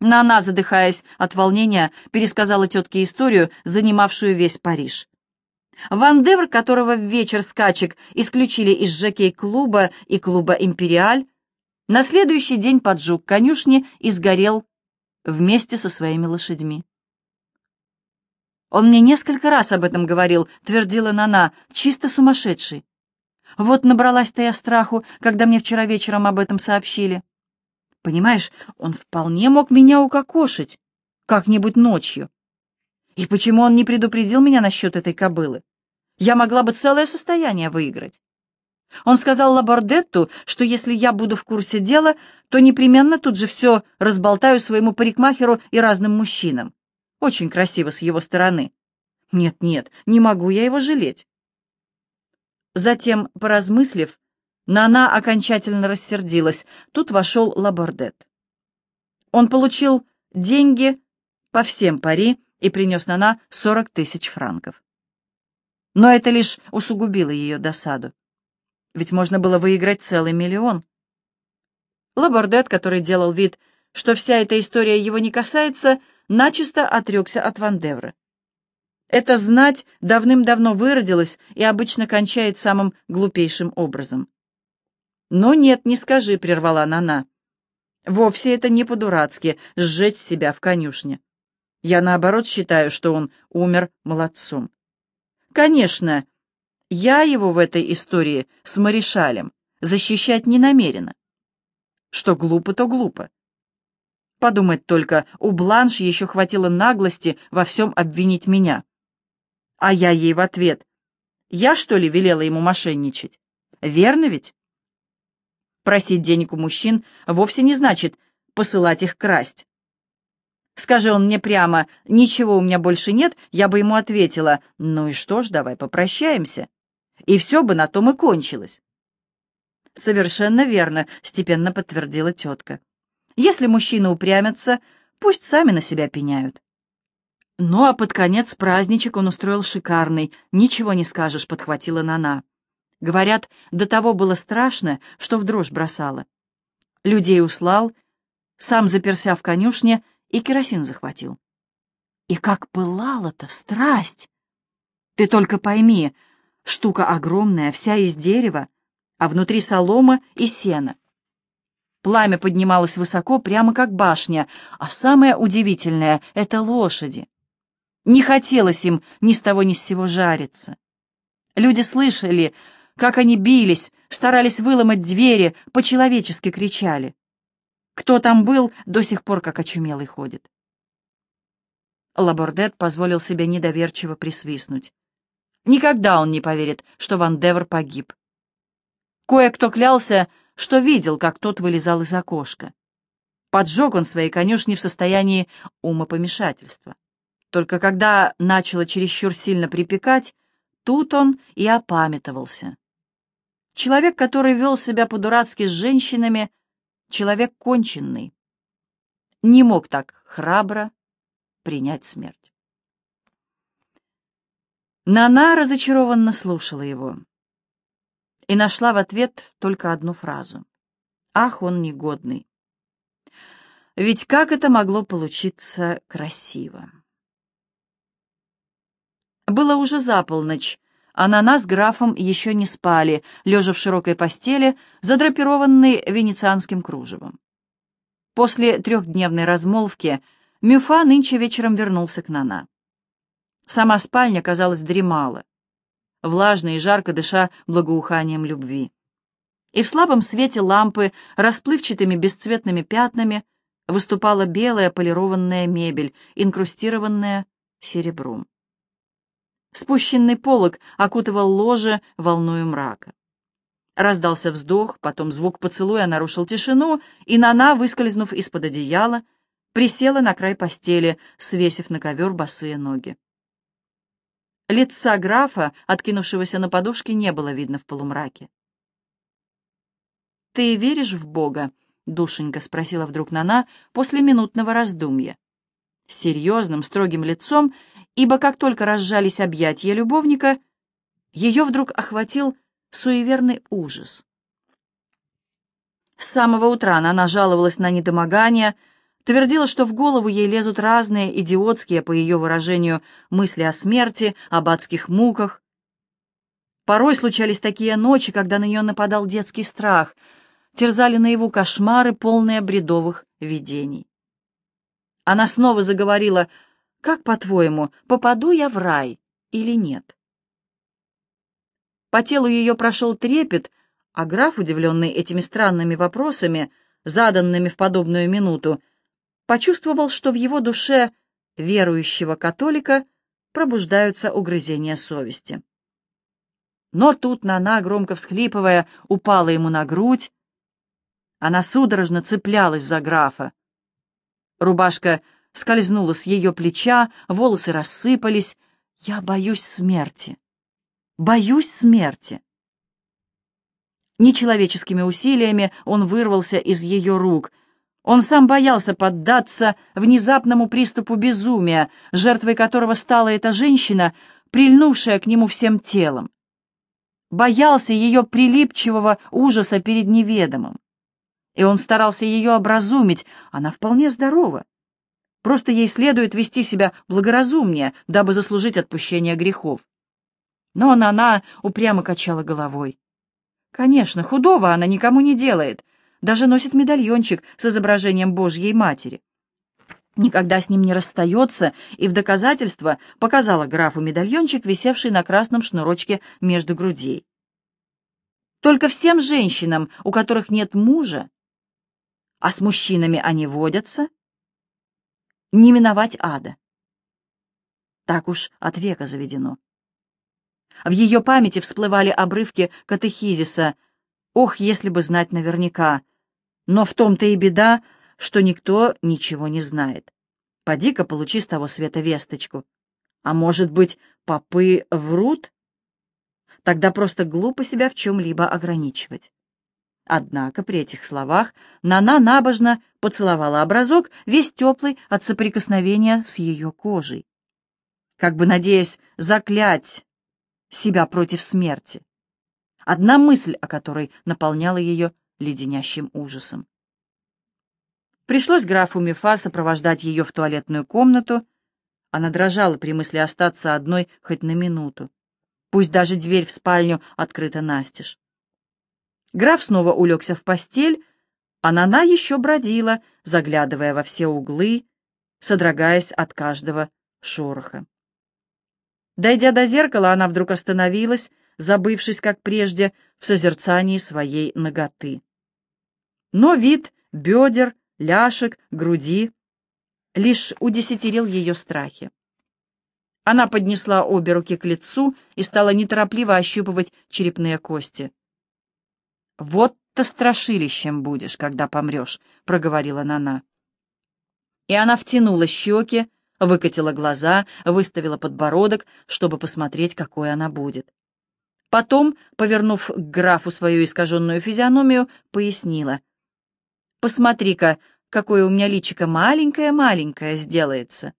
Нана, задыхаясь от волнения, пересказала тетке историю, занимавшую весь Париж. Ван Девр, которого в вечер скачек исключили из жокей-клуба и клуба «Империаль», на следующий день поджег конюшни и сгорел вместе со своими лошадьми. «Он мне несколько раз об этом говорил», — твердила Нана, — «чисто сумасшедший. Вот набралась-то я страху, когда мне вчера вечером об этом сообщили. Понимаешь, он вполне мог меня укокошить, как-нибудь ночью. И почему он не предупредил меня насчет этой кобылы? Я могла бы целое состояние выиграть. Он сказал Лабордетту, что если я буду в курсе дела, то непременно тут же все разболтаю своему парикмахеру и разным мужчинам. Очень красиво с его стороны. Нет-нет, не могу я его жалеть. Затем, поразмыслив, Нана окончательно рассердилась. Тут вошел Лабордет. Он получил деньги по всем пари, и принес Нана сорок тысяч франков. Но это лишь усугубило ее досаду. Ведь можно было выиграть целый миллион. Лабордет, который делал вид, что вся эта история его не касается, начисто отрекся от Вандевра. Эта знать давным-давно выродилась и обычно кончает самым глупейшим образом. «Но нет, не скажи», — прервала Нана. «Вовсе это не по-дурацки — сжечь себя в конюшне. Я, наоборот, считаю, что он умер молодцом. Конечно, я его в этой истории с Маришалем защищать не намерена. Что глупо, то глупо. Подумать только, у Бланш еще хватило наглости во всем обвинить меня. А я ей в ответ. Я, что ли, велела ему мошенничать? Верно ведь? Просить денег у мужчин вовсе не значит посылать их красть. Скажи он мне прямо, ничего у меня больше нет, я бы ему ответила, ну и что ж, давай попрощаемся. И все бы на том и кончилось. Совершенно верно, степенно подтвердила тетка. Если мужчины упрямятся, пусть сами на себя пеняют. Ну а под конец праздничек он устроил шикарный, ничего не скажешь, подхватила Нана. Говорят, до того было страшно, что в дрожь бросала. Людей услал, сам заперся в конюшне и керосин захватил. И как пылала-то страсть! Ты только пойми, штука огромная, вся из дерева, а внутри солома и сена. Пламя поднималось высоко, прямо как башня, а самое удивительное — это лошади. Не хотелось им ни с того ни с сего жариться. Люди слышали, как они бились, старались выломать двери, по-человечески кричали. Кто там был, до сих пор как очумелый ходит. Лабордет позволил себе недоверчиво присвистнуть. Никогда он не поверит, что Ван Девер погиб. Кое-кто клялся, что видел, как тот вылезал из окошка. Поджег он свои конюшни в состоянии умопомешательства. Только когда начало чересчур сильно припекать, тут он и опамятовался. Человек, который вел себя по-дурацки с женщинами, человек конченный, не мог так храбро принять смерть. Нана разочарованно слушала его и нашла в ответ только одну фразу. «Ах, он негодный!» Ведь как это могло получиться красиво? Было уже за полночь, а на нас графом еще не спали, лежа в широкой постели, задрапированной венецианским кружевом. После трехдневной размолвки Мюфа нынче вечером вернулся к Нана. Сама спальня, казалось, дремала, влажно и жарко дыша благоуханием любви. И в слабом свете лампы расплывчатыми бесцветными пятнами выступала белая полированная мебель, инкрустированная серебром. Спущенный полог окутывал ложе волною мрака. Раздался вздох, потом звук поцелуя нарушил тишину, и Нана, выскользнув из-под одеяла, присела на край постели, свесив на ковер босые ноги. Лица графа, откинувшегося на подушке, не было видно в полумраке. «Ты веришь в Бога?» — душенька спросила вдруг Нана после минутного раздумья. С серьезным, строгим лицом ибо как только разжались объятия любовника, ее вдруг охватил суеверный ужас. С самого утра она жаловалась на недомогание, твердила, что в голову ей лезут разные идиотские, по ее выражению, мысли о смерти, об адских муках. Порой случались такие ночи, когда на нее нападал детский страх, терзали наяву кошмары, полные бредовых видений. Она снова заговорила как, по-твоему, попаду я в рай или нет? По телу ее прошел трепет, а граф, удивленный этими странными вопросами, заданными в подобную минуту, почувствовал, что в его душе верующего католика пробуждаются угрызения совести. Но тут Нана, громко всхлипывая, упала ему на грудь. Она судорожно цеплялась за графа. Рубашка скользнула с ее плеча, волосы рассыпались. Я боюсь смерти. Боюсь смерти. Нечеловеческими усилиями он вырвался из ее рук. Он сам боялся поддаться внезапному приступу безумия, жертвой которого стала эта женщина, прильнувшая к нему всем телом. Боялся ее прилипчивого ужаса перед неведомым. И он старался ее образумить, она вполне здорова. Просто ей следует вести себя благоразумнее, дабы заслужить отпущение грехов. Но она, упрямо качала головой. Конечно, худого она никому не делает, даже носит медальончик с изображением Божьей Матери. Никогда с ним не расстается, и в доказательство показала графу медальончик, висевший на красном шнурочке между грудей. Только всем женщинам, у которых нет мужа, а с мужчинами они водятся, не миновать ада. Так уж от века заведено. В ее памяти всплывали обрывки катехизиса. Ох, если бы знать наверняка. Но в том-то и беда, что никто ничего не знает. Поди-ка получи с того света весточку. А может быть, попы врут? Тогда просто глупо себя в чем-либо ограничивать. Однако при этих словах Нана набожно поцеловала образок, весь теплый от соприкосновения с ее кожей, как бы надеясь заклять себя против смерти. Одна мысль, о которой наполняла ее леденящим ужасом. Пришлось графу Мефа сопровождать ее в туалетную комнату. Она дрожала при мысли остаться одной хоть на минуту. Пусть даже дверь в спальню открыта настежь. Граф снова улегся в постель, а Нана еще бродила, заглядывая во все углы, содрогаясь от каждого шороха. Дойдя до зеркала, она вдруг остановилась, забывшись, как прежде, в созерцании своей ноготы. Но вид бедер, ляжек, груди лишь удесятерил ее страхи. Она поднесла обе руки к лицу и стала неторопливо ощупывать черепные кости. «Вот-то страшилищем будешь, когда помрешь», — проговорила Нана. И она втянула щеки, выкатила глаза, выставила подбородок, чтобы посмотреть, какой она будет. Потом, повернув к графу свою искаженную физиономию, пояснила. «Посмотри-ка, какое у меня личико маленькое-маленькое сделается».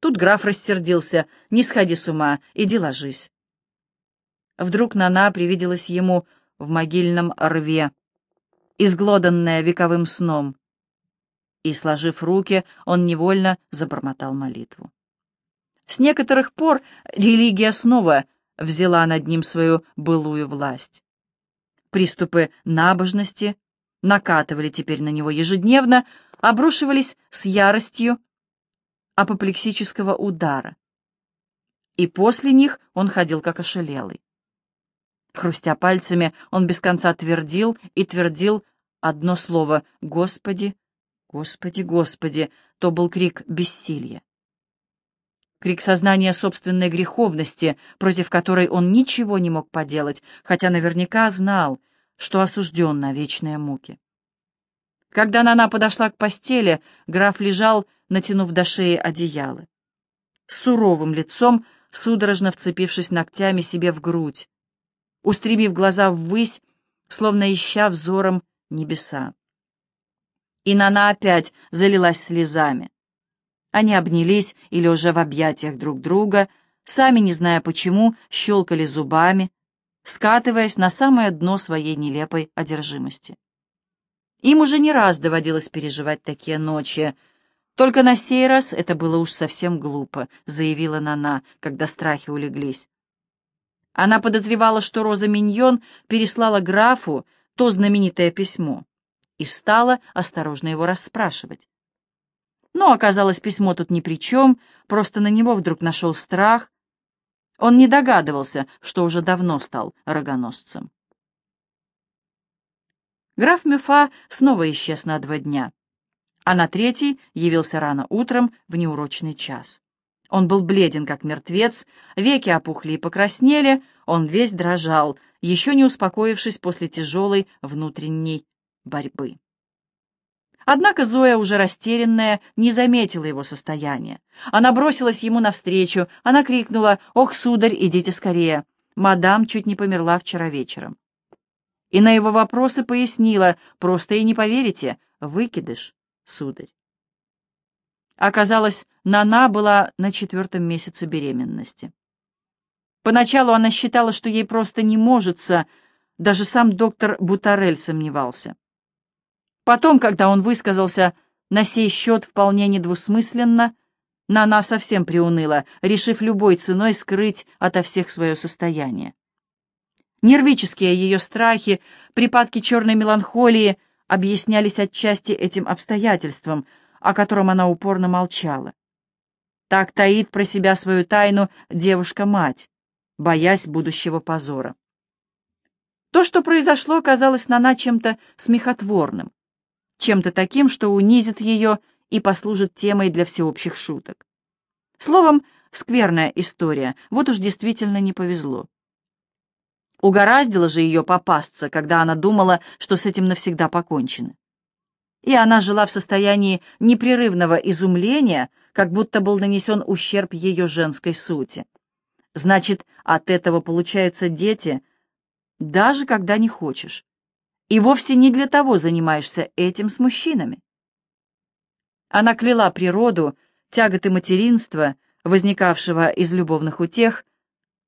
Тут граф рассердился. «Не сходи с ума, иди ложись». Вдруг Нана привиделась ему в могильном рве, изглоданная вековым сном. И, сложив руки, он невольно забормотал молитву. С некоторых пор религия снова взяла над ним свою былую власть. Приступы набожности накатывали теперь на него ежедневно, обрушивались с яростью апоплексического удара. И после них он ходил как ошалелый. Хрустя пальцами, он без конца твердил и твердил одно слово «Господи, Господи, Господи!» То был крик бессилия. Крик сознания собственной греховности, против которой он ничего не мог поделать, хотя наверняка знал, что осужден на вечные муки. Когда Нана подошла к постели, граф лежал, натянув до шеи одеяло. С суровым лицом, судорожно вцепившись ногтями себе в грудь, устремив глаза ввысь, словно ища взором небеса. И Нана опять залилась слезами. Они обнялись или уже в объятиях друг друга, сами, не зная почему, щелкали зубами, скатываясь на самое дно своей нелепой одержимости. Им уже не раз доводилось переживать такие ночи. Только на сей раз это было уж совсем глупо, заявила Нана, когда страхи улеглись. Она подозревала, что Роза Миньон переслала графу то знаменитое письмо и стала осторожно его расспрашивать. Но оказалось, письмо тут ни при чем, просто на него вдруг нашел страх. Он не догадывался, что уже давно стал рогоносцем. Граф Мюфа снова исчез на два дня, а на третий явился рано утром в неурочный час. Он был бледен, как мертвец, веки опухли и покраснели, он весь дрожал, еще не успокоившись после тяжелой внутренней борьбы. Однако Зоя, уже растерянная, не заметила его состояния. Она бросилась ему навстречу, она крикнула «Ох, сударь, идите скорее! Мадам чуть не померла вчера вечером». И на его вопросы пояснила «Просто и не поверите, выкидыш, сударь». Оказалось, Нана была на четвертом месяце беременности. Поначалу она считала, что ей просто не можется, даже сам доктор Бутарель сомневался. Потом, когда он высказался на сей счет вполне недвусмысленно, Нана совсем приуныла, решив любой ценой скрыть ото всех свое состояние. Нервические ее страхи, припадки черной меланхолии объяснялись отчасти этим обстоятельством — о котором она упорно молчала. Так таит про себя свою тайну девушка-мать, боясь будущего позора. То, что произошло, казалось Нана чем-то смехотворным, чем-то таким, что унизит ее и послужит темой для всеобщих шуток. Словом, скверная история, вот уж действительно не повезло. Угораздило же ее попасться, когда она думала, что с этим навсегда покончено. и она жила в состоянии непрерывного изумления, как будто был нанесен ущерб ее женской сути. Значит, от этого получаются дети, даже когда не хочешь. И вовсе не для того занимаешься этим с мужчинами. Она кляла природу, тяготы материнства, возникавшего из любовных утех,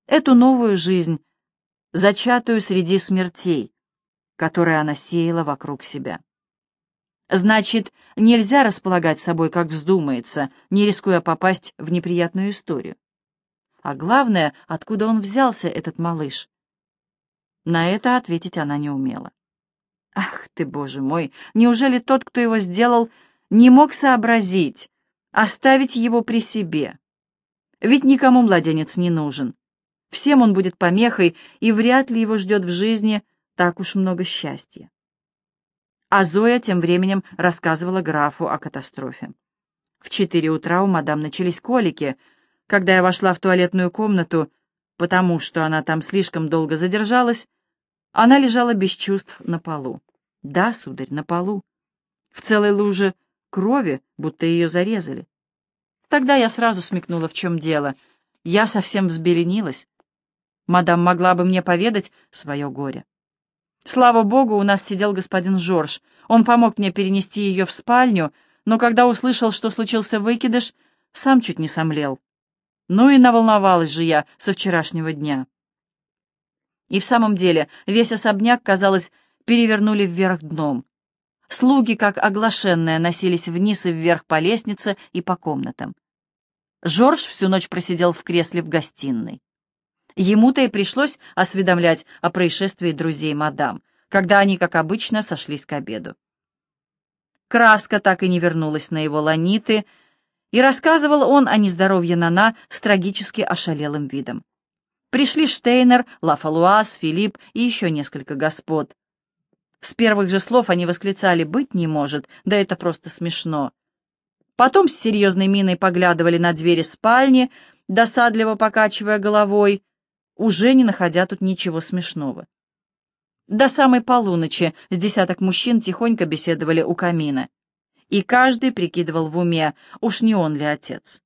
эту новую жизнь, зачатую среди смертей, которые она сеяла вокруг себя. Значит, нельзя располагать собой, как вздумается, не рискуя попасть в неприятную историю. А главное, откуда он взялся, этот малыш? На это ответить она не умела. Ах ты, боже мой, неужели тот, кто его сделал, не мог сообразить, оставить его при себе? Ведь никому младенец не нужен. Всем он будет помехой, и вряд ли его ждет в жизни так уж много счастья. А Зоя тем временем рассказывала графу о катастрофе. В четыре утра у мадам начались колики. Когда я вошла в туалетную комнату, потому что она там слишком долго задержалась, она лежала без чувств на полу. Да, сударь, на полу. В целой луже крови, будто ее зарезали. Тогда я сразу смекнула, в чем дело. Я совсем взбеленилась. Мадам могла бы мне поведать свое горе. Слава богу, у нас сидел господин Жорж. Он помог мне перенести ее в спальню, но когда услышал, что случился выкидыш, сам чуть не сомлел. Ну и наволновалась же я со вчерашнего дня. И в самом деле весь особняк, казалось, перевернули вверх дном. Слуги, как оглашенные, носились вниз и вверх по лестнице и по комнатам. Жорж всю ночь просидел в кресле в гостиной. Ему-то и пришлось осведомлять о происшествии друзей мадам, когда они, как обычно, сошлись к обеду. Краска так и не вернулась на его ланиты, и рассказывал он о нездоровье Нана с трагически ошалелым видом. Пришли Штейнер, Лафалуаз, Филипп и еще несколько господ. С первых же слов они восклицали «быть не может», да это просто смешно. Потом с серьезной миной поглядывали на двери спальни, досадливо покачивая головой, уже не находя тут ничего смешного. До самой полуночи с десяток мужчин тихонько беседовали у камина, и каждый прикидывал в уме, уж не он ли отец.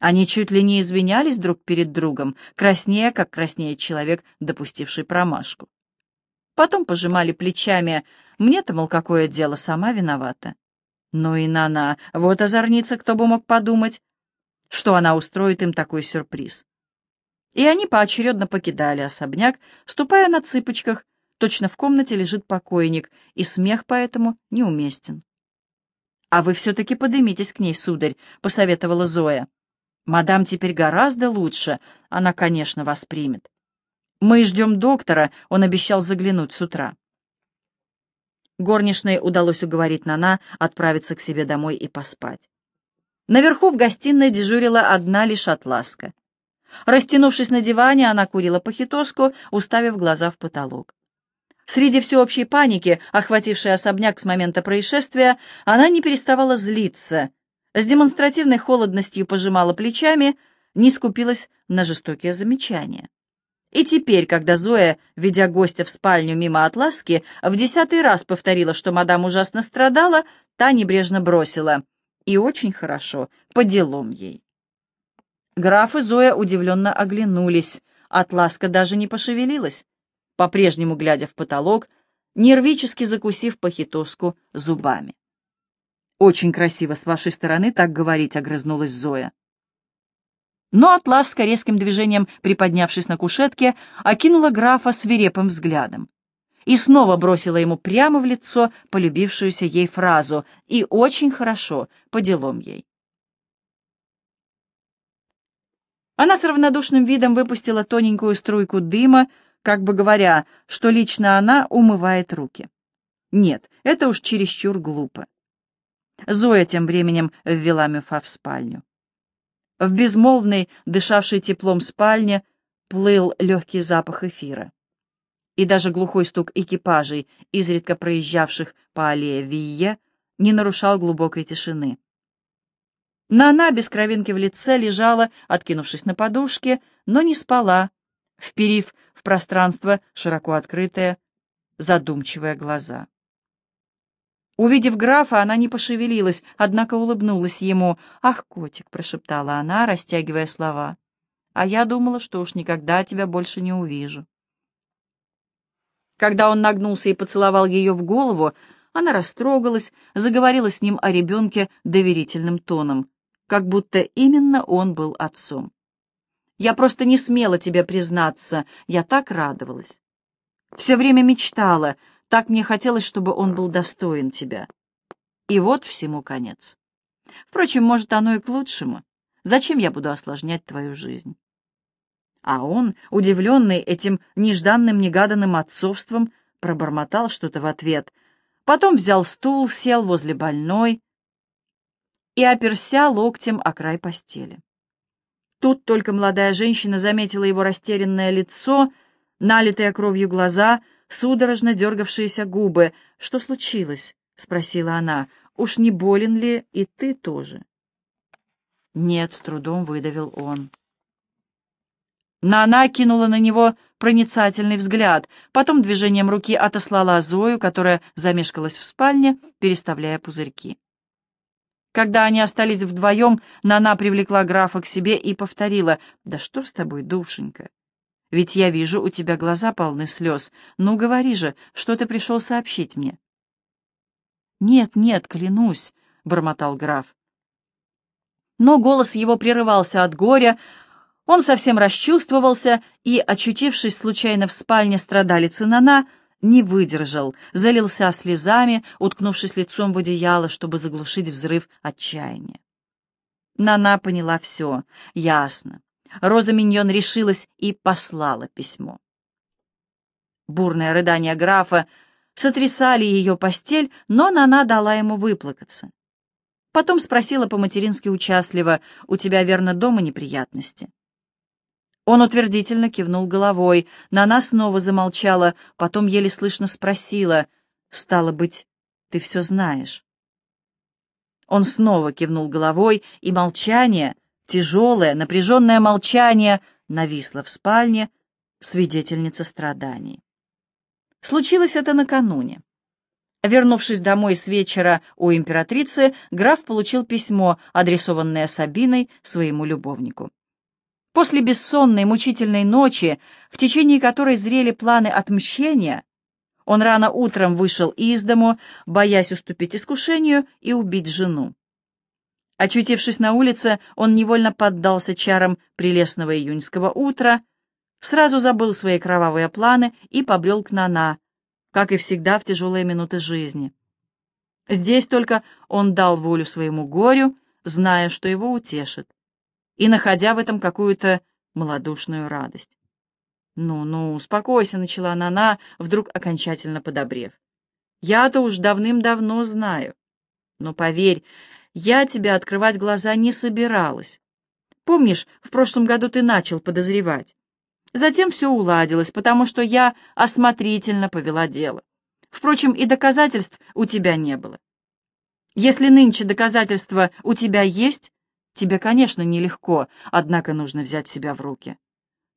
Они чуть ли не извинялись друг перед другом, краснея, как краснеет человек, допустивший промашку. Потом пожимали плечами, мне-то, мол, какое дело, сама виновата. Ну и Нана, вот озорница, кто бы мог подумать, что она устроит им такой сюрприз и они поочередно покидали особняк, ступая на цыпочках, точно в комнате лежит покойник, и смех поэтому неуместен. «А вы все-таки подымитесь к ней, сударь», — посоветовала Зоя. «Мадам теперь гораздо лучше, она, конечно, вас примет. Мы ждем доктора, он обещал заглянуть с утра». Горничной удалось уговорить Нана отправиться к себе домой и поспать. Наверху в гостиной дежурила одна лишь атласка. Растянувшись на диване, она курила похитоску, уставив глаза в потолок. Среди всеобщей паники, охватившей особняк с момента происшествия, она не переставала злиться, с демонстративной холодностью пожимала плечами, не скупилась на жестокие замечания. И теперь, когда Зоя, ведя гостя в спальню мимо Атласки, в десятый раз повторила, что мадам ужасно страдала, та небрежно бросила. И очень хорошо, по делам ей. Граф и Зоя удивленно оглянулись. Атласка даже не пошевелилась, по-прежнему глядя в потолок, нервически закусив похитоску зубами. «Очень красиво с вашей стороны так говорить», — огрызнулась Зоя. Но Атласка, резким движением приподнявшись на кушетке, окинула графа свирепым взглядом и снова бросила ему прямо в лицо полюбившуюся ей фразу «и очень хорошо, по делам ей». Она с равнодушным видом выпустила тоненькую струйку дыма, как бы говоря, что лично она умывает руки. Нет, это уж чересчур глупо. Зоя тем временем ввела Мюфа в спальню. В безмолвной, дышавшей теплом спальне, плыл легкий запах эфира. И даже глухой стук экипажей, изредка проезжавших по аллее Вие, не нарушал глубокой тишины. Нана без кровинки в лице лежала, откинувшись на подушке, но не спала, вперив в пространство широко открытые, задумчивые глаза. Увидев графа, она не пошевелилась, однако улыбнулась ему. «Ах, котик!» — прошептала она, растягивая слова. «А я думала, что уж никогда тебя больше не увижу». Когда он нагнулся и поцеловал ее в голову, она растрогалась, заговорила с ним о ребенке доверительным тоном, как будто именно он был отцом. «Я просто не смела тебе признаться, я так радовалась. Все время мечтала, так мне хотелось, чтобы он был достоин тебя. И вот всему конец. Впрочем, может, оно и к лучшему. Зачем я буду осложнять твою жизнь? А он, удивленный этим нежданным-негаданным отцовством, пробормотал что-то в ответ. Потом взял стул, сел возле больной и оперся локтем о край постели. Тут только молодая женщина заметила его растерянное лицо, налитые кровью глаза — судорожно дергавшиеся губы. «Что случилось?» — спросила она. «Уж не болен ли и ты тоже?» «Нет», — с трудом выдавил он. Нана кинула на него проницательный взгляд, потом движением руки отослала Зою, которая замешкалась в спальне, переставляя пузырьки. Когда они остались вдвоем, Нана привлекла графа к себе и повторила, «Да что с тобой, душенька? Ведь я вижу, у тебя глаза полны слез. Ну, говори же, что ты пришел сообщить мне?» «Нет, нет, клянусь», — бормотал граф. Но голос его прерывался от горя, он совсем расчувствовался и, очутившись случайно в спальне страдалицы Нана, не выдержал, залился слезами, уткнувшись лицом в одеяло, чтобы заглушить взрыв отчаяния. Нана поняла все, ясно. Роза Миньон решилась и послала письмо. Бурные рыдания графа сотрясали ее постель, но Нана дала ему выплакаться. Потом спросила по-матерински участливо, «У тебя, верно, дома неприятности?» Он утвердительно кивнул головой. Нана снова замолчала, потом еле слышно спросила, «Стало быть, ты все знаешь?» Он снова кивнул головой, и молчание, Тяжелое, напряженное молчание нависло в спальне свидетельница страданий. Случилось это накануне. Вернувшись домой с вечера у императрицы, граф получил письмо, адресованное Сабиной своему любовнику. После бессонной, мучительной ночи, в течение которой зрели планы отмщения, он рано утром вышел из дому, боясь уступить искушению и убить жену. Очутившись на улице, он невольно поддался чарам прелестного июньского утра, сразу забыл свои кровавые планы и побрел к Нана, как и всегда в тяжелые минуты жизни. Здесь только он дал волю своему горю, зная, что его утешит, и находя в этом какую-то малодушную радость. «Ну-ну, успокойся», — начала Нана, вдруг окончательно подобрев. «Я-то уж давным-давно знаю. Но поверь, я тебя открывать глаза не собиралась. Помнишь, в прошлом году ты начал подозревать. Затем все уладилось, потому что я осмотрительно повела дело. Впрочем, и доказательств у тебя не было. Если нынче доказательства у тебя есть, тебе, конечно, нелегко, однако нужно взять себя в руки.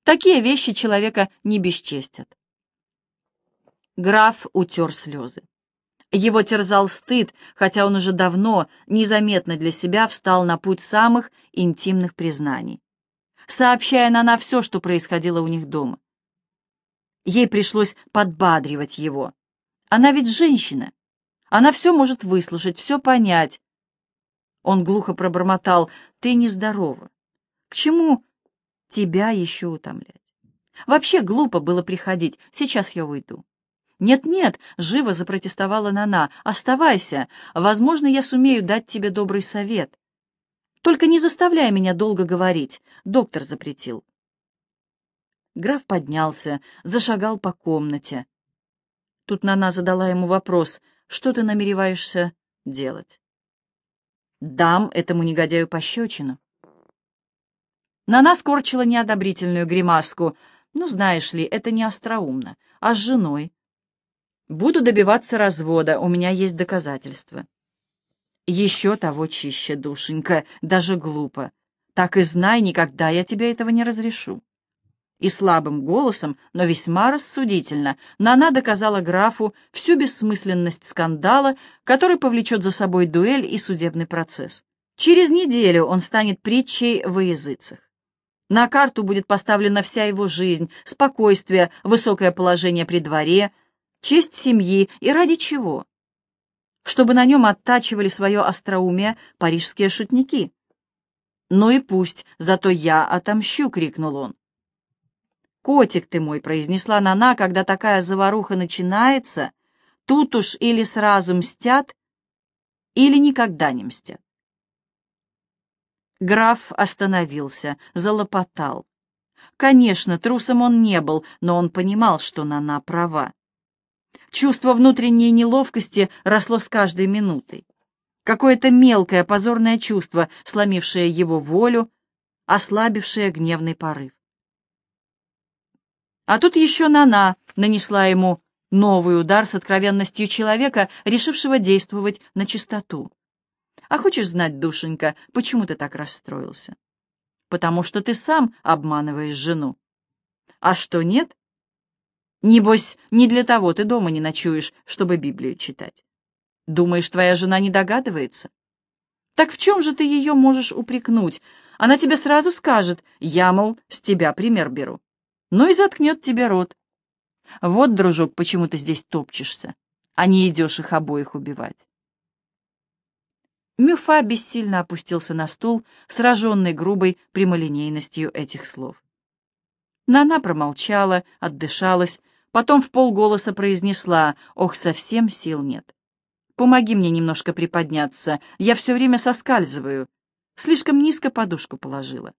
Такие вещи человека не бесчестят. Граф утер слезы. Его терзал стыд, хотя он уже давно, незаметно для себя, встал на путь самых интимных признаний, сообщая Нана все, что происходило у них дома. Ей пришлось подбадривать его. Она ведь женщина. Она все может выслушать, все понять. Он глухо пробормотал, «Ты нездорова. К чему тебя еще утомлять? Вообще глупо было приходить. Сейчас я уйду». «Нет-нет», — живо запротестовала Нана, — «оставайся. Возможно, я сумею дать тебе добрый совет. Только не заставляй меня долго говорить. Доктор запретил». Граф поднялся, зашагал по комнате. Тут Нана задала ему вопрос, что ты намереваешься делать? «Дам этому негодяю пощечину». Нана скорчила неодобрительную гримаску. «Ну, знаешь ли, это не остроумно. А с женой? Буду добиваться развода, у меня есть доказательства. Еще того чище, душенька, даже глупо. Так и знай, никогда я тебе этого не разрешу. И слабым голосом, но весьма рассудительно, Нана доказала графу всю бессмысленность скандала, который повлечет за собой дуэль и судебный процесс. Через неделю он станет притчей во языцах. На карту будет поставлена вся его жизнь, спокойствие, высокое положение при дворе, честь семьи и ради чего? Чтобы на нем оттачивали свое остроумие парижские шутники. «Ну и пусть, зато я отомщу!» — крикнул он. «Котик ты мой!» — произнесла Нана, когда такая заваруха начинается. «Тут уж или сразу мстят, или никогда не мстят». Граф остановился, залопотал. Конечно, трусом он не был, но он понимал, что Нана права. Чувство внутренней неловкости росло с каждой минутой. Какое-то мелкое позорное чувство, сломившее его волю, ослабившее гневный порыв. А тут еще Нана нанесла ему новый удар с откровенностью человека, решившего действовать на чистоту. «А хочешь знать, душенька, почему ты так расстроился?» «Потому что ты сам обманываешь жену». «А что, нет?» «Небось, не для того ты дома не ночуешь, чтобы Библию читать». Думаешь, твоя жена не догадывается? Так в чем же ты ее можешь упрекнуть? Она тебе сразу скажет, я, мол, с тебя пример беру. Ну и заткнет тебе рот. Вот, дружок, почему ты здесь топчешься, а не идешь их обоих убивать. Мюфа бессильно опустился на стул, сраженный грубой прямолинейностью этих слов. Нана промолчала, отдышалась, потом в полголоса произнесла «Ох, совсем сил нет». Помоги мне немножко приподняться. Я все время соскальзываю. Слишком низко подушку положила.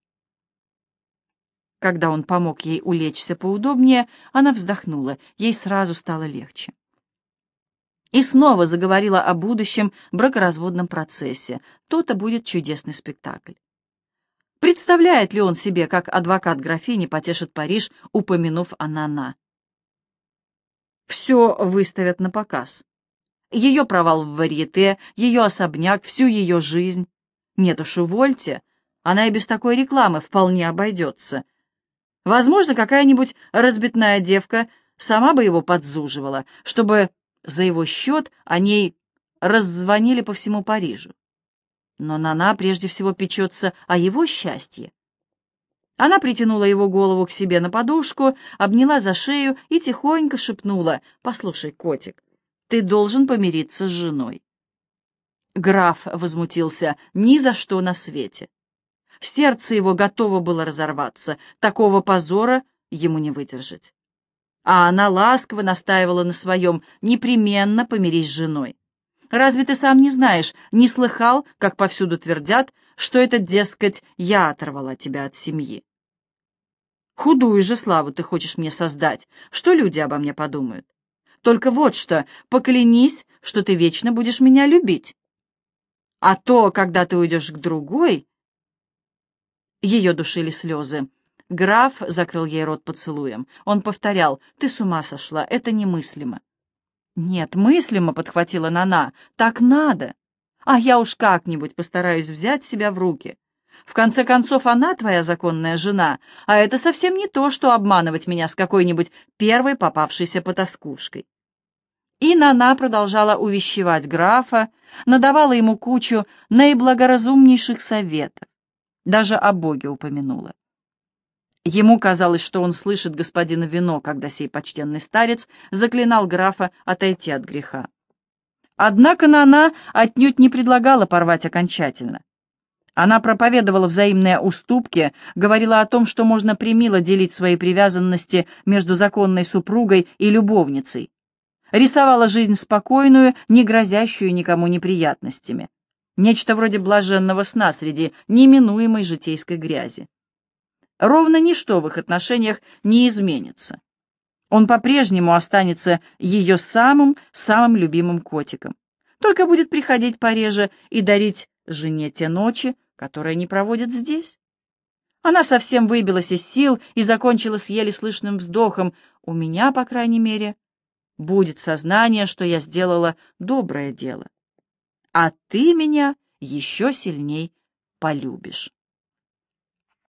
Когда он помог ей улечься поудобнее, она вздохнула. Ей сразу стало легче. И снова заговорила о будущем бракоразводном процессе. То-то будет чудесный спектакль. Представляет ли он себе, как адвокат графини потешит Париж, упомянув о Нана? Все выставят на показ ее провал в варьете, ее особняк, всю ее жизнь. Нет уж, увольте, она и без такой рекламы вполне обойдется. Возможно, какая-нибудь разбитная девка сама бы его подзуживала, чтобы за его счет о ней раззвонили по всему Парижу. Но Нана прежде всего печется о его счастье. Она притянула его голову к себе на подушку, обняла за шею и тихонько шепнула, «Послушай, котик, ты должен помириться с женой. Граф возмутился ни за что на свете. Сердце его готово было разорваться, такого позора ему не выдержать. А она ласково настаивала на своем «непременно помирись с женой». Разве ты сам не знаешь, не слыхал, как повсюду твердят, что это, дескать, я оторвала тебя от семьи? Худую же славу ты хочешь мне создать, что люди обо мне подумают? Только вот что, поклянись, что ты вечно будешь меня любить. А то, когда ты уйдешь к другой...» Ее душили слезы. Граф закрыл ей рот поцелуем. Он повторял, «Ты с ума сошла, это немыслимо». «Нет, мыслимо», — подхватила Нана, — «так надо. А я уж как-нибудь постараюсь взять себя в руки. В конце концов, она твоя законная жена, а это совсем не то, что обманывать меня с какой-нибудь первой попавшейся потаскушкой. И Нана продолжала увещевать графа, надавала ему кучу наиблагоразумнейших советов. Даже о Боге упомянула. Ему казалось, что он слышит господина Вино, когда сей почтенный старец заклинал графа отойти от греха. Однако Нана отнюдь не предлагала порвать окончательно. Она проповедовала взаимные уступки, говорила о том, что можно примило делить свои привязанности между законной супругой и любовницей, рисовала жизнь спокойную, не грозящую никому неприятностями. Нечто вроде блаженного сна среди неминуемой житейской грязи. Ровно ничто в их отношениях не изменится. Он по-прежнему останется ее самым-самым любимым котиком. Только будет приходить пореже и дарить жене те ночи, которые не проводят здесь. Она совсем выбилась из сил и закончила с еле слышным вздохом. У меня, по крайней мере, будет сознание, что я сделала доброе дело. А ты меня еще сильней полюбишь.